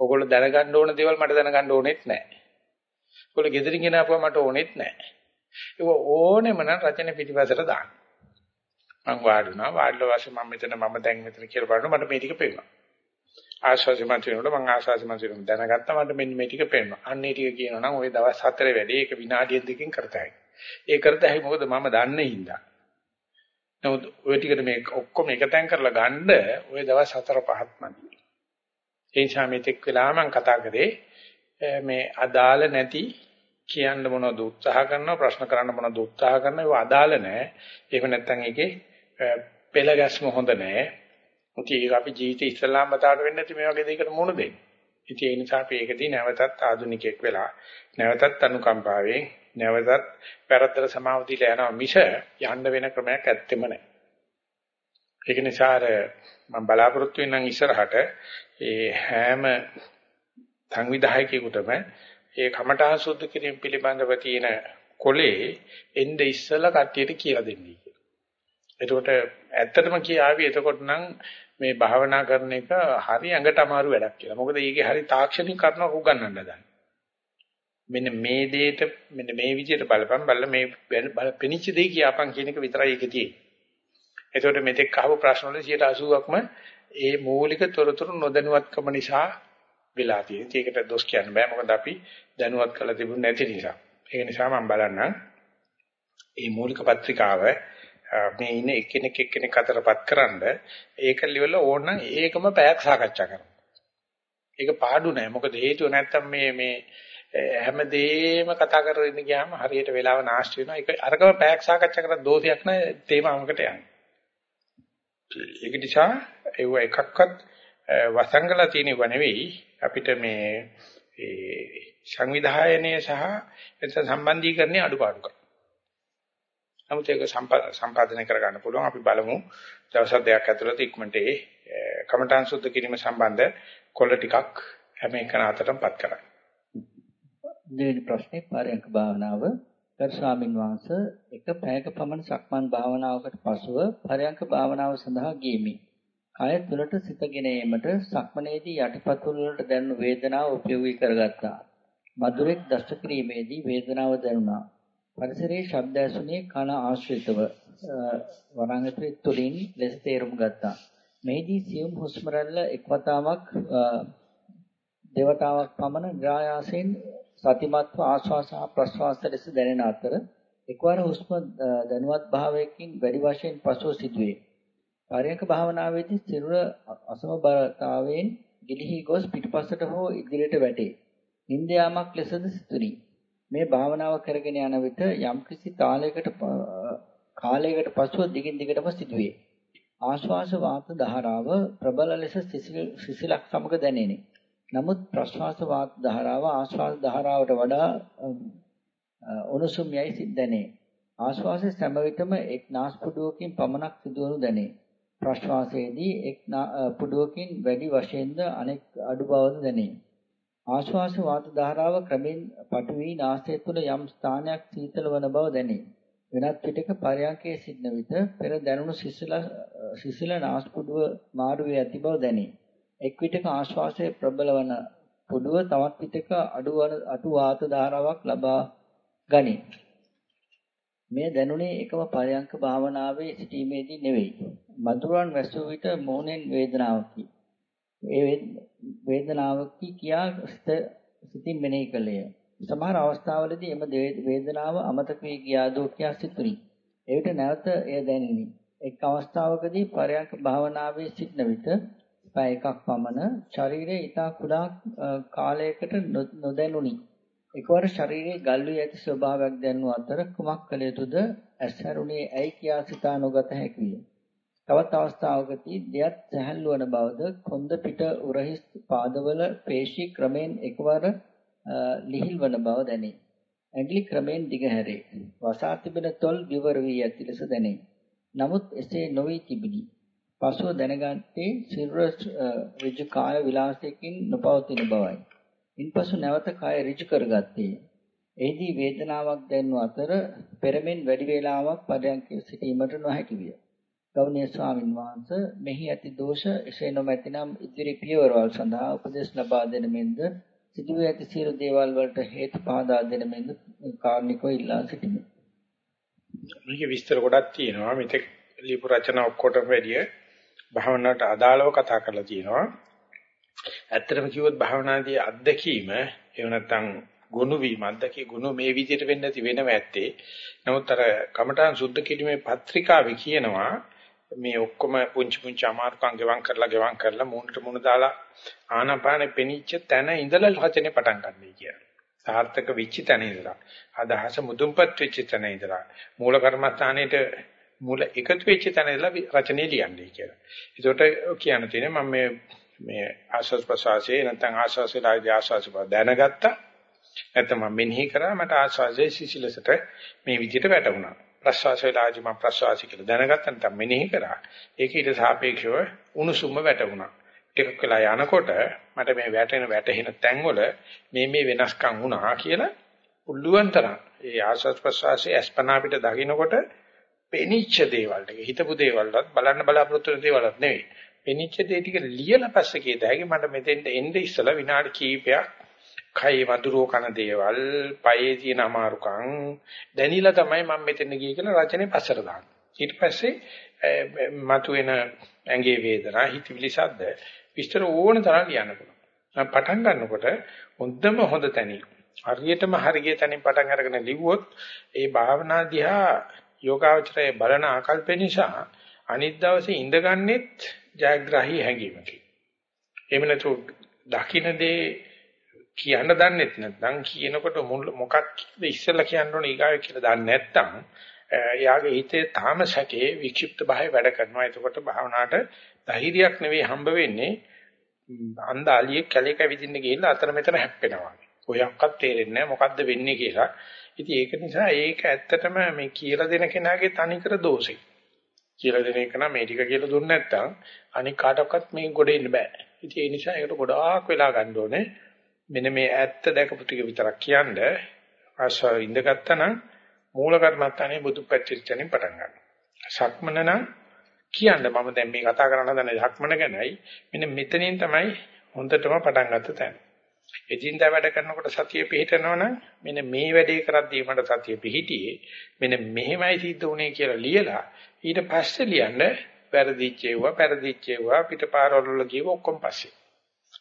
A: ඕගොල්ලෝ දැනගන්න ඕන දේවල් මට දැනගන්න ඕනෙත් නැහැ. ඒගොල්ලෝ ගෙදරින් ගෙන ආපුවා මට ඕනෙත් නැහැ. ඒක ඕනෙම නම් රචන පිටිපසට දාන්න. මං වාඩුණා වාඩිලා වාසේ මම මෙතන මම දැන් මෙතන කියලා බලනවා මට මේ ටික පේනවා. ආශාසි මන්ත්‍රිනෝට මං ආශාසි මන්ත්‍රිනෝ දැනගත්තා මට මෙන්න මේ ටික පේනවා. අන්න ඒ ටික කියනවා නම් ওই දවස් හතරේ වැඩේ ඒක විනාඩිය දෙකකින් කරතයි. ඒ කරතයි මොකද මම දන්නේ හින්දා. නමුත් ওই ටිකට මේ ඔක්කොම එකතෙන් කරලා ගන්න ওই දවස් හතර පහක් මදි. ඒ නිසා මේ තෙක් වෙලා මම කතා කරේ මේ අදාළ නැති කියන්න මොනවද උත්සාහ කරනවා ප්‍රශ්න කරන්න මොනවද උත්සාහ කරනවා ඒව අදාළ නැහැ. ඒක නැත්තම් ඒකේ පෙළ ගැස්ම හොඳ නැහැ. ඉතින් ඒක අපි ජීවිතේ ඉස්ලාම් මතාවට වෙන්නේ නැති මේ වගේ දෙයකට මුහුණ දෙන්නේ. ඉතින් ඒ නිසා අපි ඒකදී නැවතත් ආධුනිකයෙක් වෙලා නැවතත් අනුකම්පාවෙන් නැවතත් පෙරද්දර සමාව දීලා යනවා මිස යන්න වෙන ක්‍රමයක් ඇත්තෙම නැහැ. ඒක නිසා අර මම බලාපොරොත්තු වෙනනම් ඉස්සරහට ඒ හැම සංවිධායකයෙකුටම ඒ කමඨා සුද්ධ කිරීම පිළිබඳව තියෙන කොලේ එnde ඉස්සලා කට්ටියට කියලා දෙන්නේ කියලා. එතකොට ඇත්තටම කියාවි එතකොට නම් මේ භාවනා කරන එක හරි ඇඟට අමාරු වැඩක් කියලා. මොකද ඊගේ හරි තාක්ෂණික කරනව උගන්වන්න දාන්න. මෙන්න මේ දෙයට මෙන්න මේ විදිහට බලපන් බලලා මේ පෙනිච්ච දෙය කියපන් කියන එක විතරයි ඒකේ තියෙන්නේ. එතකොට මෙතෙක් අහපු ප්‍රශ්න වල 80%ක්ම ඒ මූලික තොරතුරු නොදැනුවත්කම නිසා වෙලා තියෙනවා. ඒකට දොස් කියන්න බෑ මොකද අපි දැනුවත් කරලා තිබුණ නැති නිසා. ඒ නිසා මම බලන්නම් මේ මූලික පත්‍රිකාව මේ ඉන්න එක්කෙනෙක් එක්කෙනෙක් අතරපත් කරන්ඩ ඒක livel ඕනනම් ඒකම පැයක් සාකච්ඡා කරමු. ඒක පාඩු නෑ. මොකද හේතුව නැත්තම් මේ මේ හැමදේම කතා කරගෙන ගියාම හරියට වෙලාව නාස්ති වෙනවා. ඒක අරකම පැයක් සාකච්ඡා කරලා දෝෂයක් නෑ තේමාවකට යන්නේ. ඒක නිසා ඒව එකක්වත් වසංගලා තියෙනව නෙවෙයි අපිට මේ ඒ සංවිධායනය සහ එතන සම්බන්ධීකරණයේ අඩුපාඩුකම්. නමුත් ඒක සම්පාදනය කරගන්න පුළුවන් අපි බලමු දවස් දෙකක් ඇතුළත ඉක්මනට ඒ කමඨාන් සුද්ධ කිරීම සම්බන්ධ කොල්ල ටිකක් හැම එකන අතරටපත් කරන්න.
B: දෙවෙනි ප්‍රශ්නේ පාරයන්ක භාවනාව ගරු ස්වාමින් වහන්සේ එක පැයක පමණ සක්මන් භාවනාවකට පසුව පරයන්ක භාවනාව සඳහා ගියමි. කය තුළට සිතගෙන ඒමට සක්මනේදී යටිපතුල් වලට දැනුණු වේදනාව උපයෝගී කරගත්තා. මధుරෙක් දෂ්ට කිරීමේදී වේදනාව දැනුණා. පරිසරයේ ශබ්ද ඇසුනේ කන ආශ්‍රිතව වරංගතුේ තුලින් ලෙස තේරුම් ගත්තා. මෙහිදී සියුම් හුස්ම රැල්ල එක්වතාවක් දෙවතාවක් පමණ ග්‍රායාසෙන් සතිමත්ව ආශ්වාස ප්‍රශ්වාස ලෙස දැනෙන අතර එක්වර හුස්ම දැනුවත් භාවයකින් වැඩි වශයෙන් පසුව සිදුවේ. පරයන්ක භාවනාවේදී සිරුර අසමබරතාවයෙන් ගිලිහි ගොස් පිටපසට හෝ ඉදිරියට වැටේ. නිින්ද යාමක් ලෙසද සිතුනි. මේ භාවනාව කරගෙන යන විට යම්කිසි තාලයකට කාලයකට පසුව දිගින් දිගටම සිදුවේ. ආශ්වාස වාත ධාරාව ප්‍රබල ලෙස සිසිලක් සමග දැනෙන්නේ. නමුත් ප්‍රශ්වාස වාත ධාරාව ආශ්වාස ධාරාවට වඩා උණුසුම් යයි සිද්දනේ. ආශ්වාසයේ සෑම විටම එක් නාස්පුඩුවකින් පමණක් සිදුවනු දැනේ. ප්‍රශ්වාසයේදී එක් පුඩුවකින් වැඩි වශයෙන්ද අනෙක් අඩු බවද දැනේ. ආශ්වාස වාත ධාරාව ක්‍රමෙන් පටු වී නාසය තුළ යම් ස්ථානයක් සීතල වන බව දැනේ. වෙනත් පිටක පරයන්කේ සිටන විට පෙර දැනුණු සිසිල සිසිල නාස්පුඩුව මාරු වී ඇති බව දැනේ. එක් විටක ආශ්වාසයේ ප්‍රබල වන පුඩුව තවත් පිටක අඩු වන අටු වාත ධාරාවක් ලබා ගනී. මේ දැනුනේ එකම පරයන්ක භාවනාවේ සිටීමේදී නෙවෙයි. මధుරන් වැසූ විට මොහොනෙන් වේදනාවකි. ඒ වේදනාවකි කියා සිතින් මෙනෙහි කළේය. සමහර අවස්ථාවලදී එම වේදනාව අමතක වී ගියාදෝ කියා සිතුනි. එවිට නැවත එය දැනිනි. එක් අවස්ථාවකදී පරයන්ක භාවනාවේ සිටන විට පැය එකක් පමණ ශරීරයේ ඊටා කුඩා කාලයකට නොදැනුනි. එකවර ශරීරයේ ගල් වී ඇති ස්වභාවයක් දැනුන අතර කුමක් කළ යුතුද ඇස්හැරුණේ ඇයි කියා සිතා නොගත හැකි විය. තවත් අවස්ථාවකදී දෙයත් සැහැල්ලු වන බවද කොන්ද පිට උරහිස් පාදවල පේශී ක්‍රමෙන් එකවර ලිහිල් වන බව දැනේ. ඇඟිලි ක්‍රමෙන් දිගහැරේ. වසා තිබෙන තොල් විවර වී ඇති ලෙස දැනේ. නමුත් එසේ නොවි තිබිනි. පසුව දැනගත්තේ සිරුර ඍජු කාය විලාසයකින් නොපවතින බවයි. ඉන්පසු නැවත කාය ඍජු කරගත්තේ. එහිදී වේදනාවක් දැනුන අතර පෙරමෙන් වැඩි වේලාවක් පදයන්ක සිටීමට නොහැකි විය. ගෞණීය ස්වාමින් වහන්සේ මෙහි ඇති දෝෂ එසේ නොමැතිනම් ඉදිරි පියවරවල් සඳහා උපදෙස් ලබා දෙන මෙන්ද සිදුව ඇති සියලු දේවල් වලට හේතු පහදා දෙන මෙන්ද කාරණිකව ඉල්ලා සිටිමි.
A: මේක විස්තර ගොඩක් තියෙනවා. මෙතෙක් ලිපු රචන ඔක්කොටම වැඩිය භාවනාවට අදාළව කතා කරලා තියෙනවා. ඇත්තටම කිව්වොත් භාවනාදී අත්දැකීම එහෙම නැත්නම් ගුණ වීම අත්දැකී ගුණ මේ විදිහට වෙන්න ඇති වෙනව ඇත්තේ. නමුත් අර කමඨාන් සුද්ධ කිරීමේ පත්‍රිකාවේ කියනවා මේ ඔක්කොම පුංචි පුංචි අමාරුකම් ගෙවම් කරලා ගෙවම් කරලා මූණට මූණ දාලා ආනාපානෙ පෙනිච්ච තැන ඉඳලා රචනේ පටන් ගන්නයි කියන්නේ. සාර්ථක වෙච්ච තැන ඉඳලා අදහස මුදුන්පත් වෙච්ච තැන ඉඳලා මූල කර්මස්ථානෙට මූල එකතු වෙච්ච තැන ඉඳලා රචනය ලියන්නේ කියලා. ඒකට කියන්න තියෙන්නේ මම මේ මේ ආස්වාස් ප්‍රසවාසයේ නැත්නම් ආස්වාසේ ආදී ආස්වාස් බව දැනගත්තා. නැත්නම් මම මෙනෙහි කරා මට ආස්වාසේ සිසිලසට මේ විදිහට වැටුණා. ප්‍රසවාසයේ ආදී මම ප්‍රසවාසය කියලා දැනගත්තා නැත්නම් මෙනෙහි කරා. ඒක ඊට සාපේක්ෂව උණුසුම වැටුණා. ටිකක් වෙලා යනකොට මට මේ වැටෙන වැටෙන තැන්වල මේ මේ වෙනස්කම් වුණා කියලා පුළුවන් තරම් ඒ ආස්වාස් ප්‍රසවාසයේ අස්පනා පිට දකින්නකොට පෙනිච්ච දේවල් ටික හිතපු දේවල්වත් බලන්න බලාපොරොත්තු වෙන දේවල්වත් නෙවෙයි. පෙනිච්ච දේ ටික ලියලා පස්සේ කියත හැකි මට මෙතෙන්ට එන්න ඉස්සලා විනාඩි කිහිපයක් කයි වඳුරෝ කන දේවල්, පයේ තියෙන අමාරුකම් දැනিলা තමයි මම මෙතෙන් ගියේ කියලා රචනයේ පස්සට දාන්නේ. ඊට පස්සේ මතුවෙන ඇඟේ වේදනා, හිතවිලි ශබ්ද විස්තර ඕන තරම් ලියන්න පුළුවන්. පටන් ගන්නකොට හොඳම හොඳ තැනින් හරියටම හරිය තැනින් පටන් අරගෙන ලිව්වොත් ඒ භාවනා දිහා යෝගාවචරයේ බලන ආකල්ප නිසා අනිත් දවසේ ඉඳගන්නෙත් ජයග්‍රාහී හැඟීමකින්. එහෙම නැතු දකින්නේ කියන්න දන්නෙත් නැත්නම් කියනකොට මොකක්ද ඉස්සෙල්ලා කියන්න ඕනේ ඊගාවේ කියලා දන්නේ නැත්නම් එයාගේ හිතේ තාම සැකේ වික්ෂිප්ත භාවය වැඩ කරනවා. එතකොට භාවනාවට ධෛර්යයක් නෙවෙයි හම්බ වෙන්නේ අන්දාලියේ කැලේක විදින්න ගිහිල්ලා අතර මෙතන හැප්පෙනවා. ඔයක්වත් තේරෙන්නේ නැහැ මොකද්ද වෙන්නේ කියලා. ඉතින් ඒක නිසා ඒක ඇත්තටම මේ කියලා දෙන කෙනාගේ තනිකර දෝෂෙයි. කියලා දෙන එක නම් මේ ටික කියලා දුන්නේ නැත්නම් අනික කාටවත් මේ ගොඩ එන්න බෑ. ඉතින් ඒ නිසා ඒකට ගොඩාක් වෙලා ගන්න ඕනේ. මෙන්න මේ ඇත්ත දැකපු ටික විතරක් කියන්නේ ආශාව ඉඳගත්තා නම් මූල කර්මත්තානේ බුදු පැතිරිච්චෙනින් පටන් ගන්නවා. සක්මන නම් කියන්න මම දැන් මේ කතා කරන්න හදන සක්මන ගැනයි මෙන්න මෙතනින් තමයි හොඳටම පටන් ගත්ත තැන. එදින්දා වැඩ කරනකොට සතිය පිහිටනවනම් මෙන්න මේ වැඩේ කරද්දී මට සතිය පිහිටියේ මෙන්න මෙහෙමයි සිද්ධ වුනේ කියලා ලියලා ඊට පස්සේ ලියන්න පෙරදිච්ච ඒවා පෙරදිච්ච ඒවා පිටපාරවල වල කියව ඔක්කොම පස්සේ.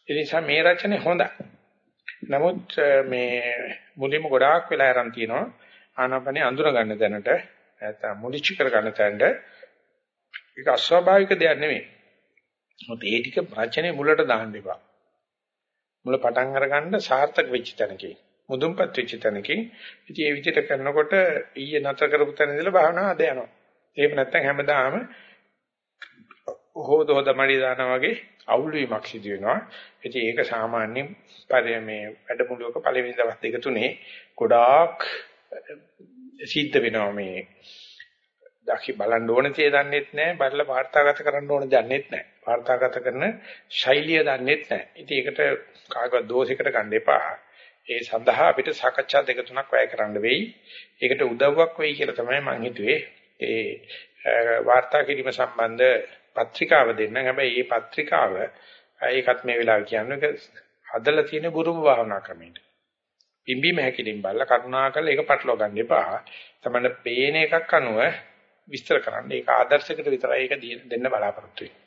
A: ඒ නිසා මේ රචනේ හොඳයි. නමුත් මේ මුලින්ම ගොඩාක් වෙලා aran තියෙනවා ආනාපානේ අඳුර ගන්න දැනට නැත්නම් මුලිච්ච කර ගන්න තැනට ඒක අස්වාභාවික දෙයක් නෙමෙයි. මොකද ඒ ටික රචනයේ මුලට දාන්න එපා. මුල පටන් අරගන්න සාර්ථක වෙච්ච තැනකින් මුදුන්පත් වෙච්ච තැනකින් ඉතින් ඒ විදිහට කරනකොට ඊයේ නතර කරපු තැන ඉඳලා භාවනාව අද යනවා. ඒක නැත්තම් හැමදාම හොද හොද මඩි දානා වගේ අවුල් වීමක් සිදු වෙනවා. ඉතින් ඒක සාමාන්‍ය පරි මේ වැඩමුළුවක පළවෙනි දවස් දෙක තුනේ ගොඩාක් සිද්ධ වෙනවා මේ. දකි බලන්න ඕන තේ දන්නෙත් නැහැ බලලා වාර්තාගත කරන්න ඕන දන්නෙත් නැහැ වාර්තාගත කරන ශෛලිය දන්නෙත් නැහැ ඉතින් ඒකට කාගවත් දෝෂයකට ගන්න එපා. ඒ සඳහා අපිට සාකච්ඡා දෙක තුනක් වැය කරන්න වෙයි. ඒකට උදව්වක් වෙයි කියලා තමයි මම හිතුවේ. ඒ වාර්තා කිරීම සම්බන්ධ පත්‍රිකාව දෙන්න හැබැයි මේ පත්‍රිකාව ඒකත් මේ වෙලාව කියන්නේ හදලා තියෙන බුරුම භාවනා ක්‍රමයට පිම්බීම හැකිලින් බලලා කරුණාකරලා ඒක පටලවා ගන්න එපා. තමන්න පේන එකක් අනුව විස්තර කරන්න. ඒක ආදර්ශයකට විතරයි ඒක දෙන්න බලාපොරොත්තු වෙන්නේ.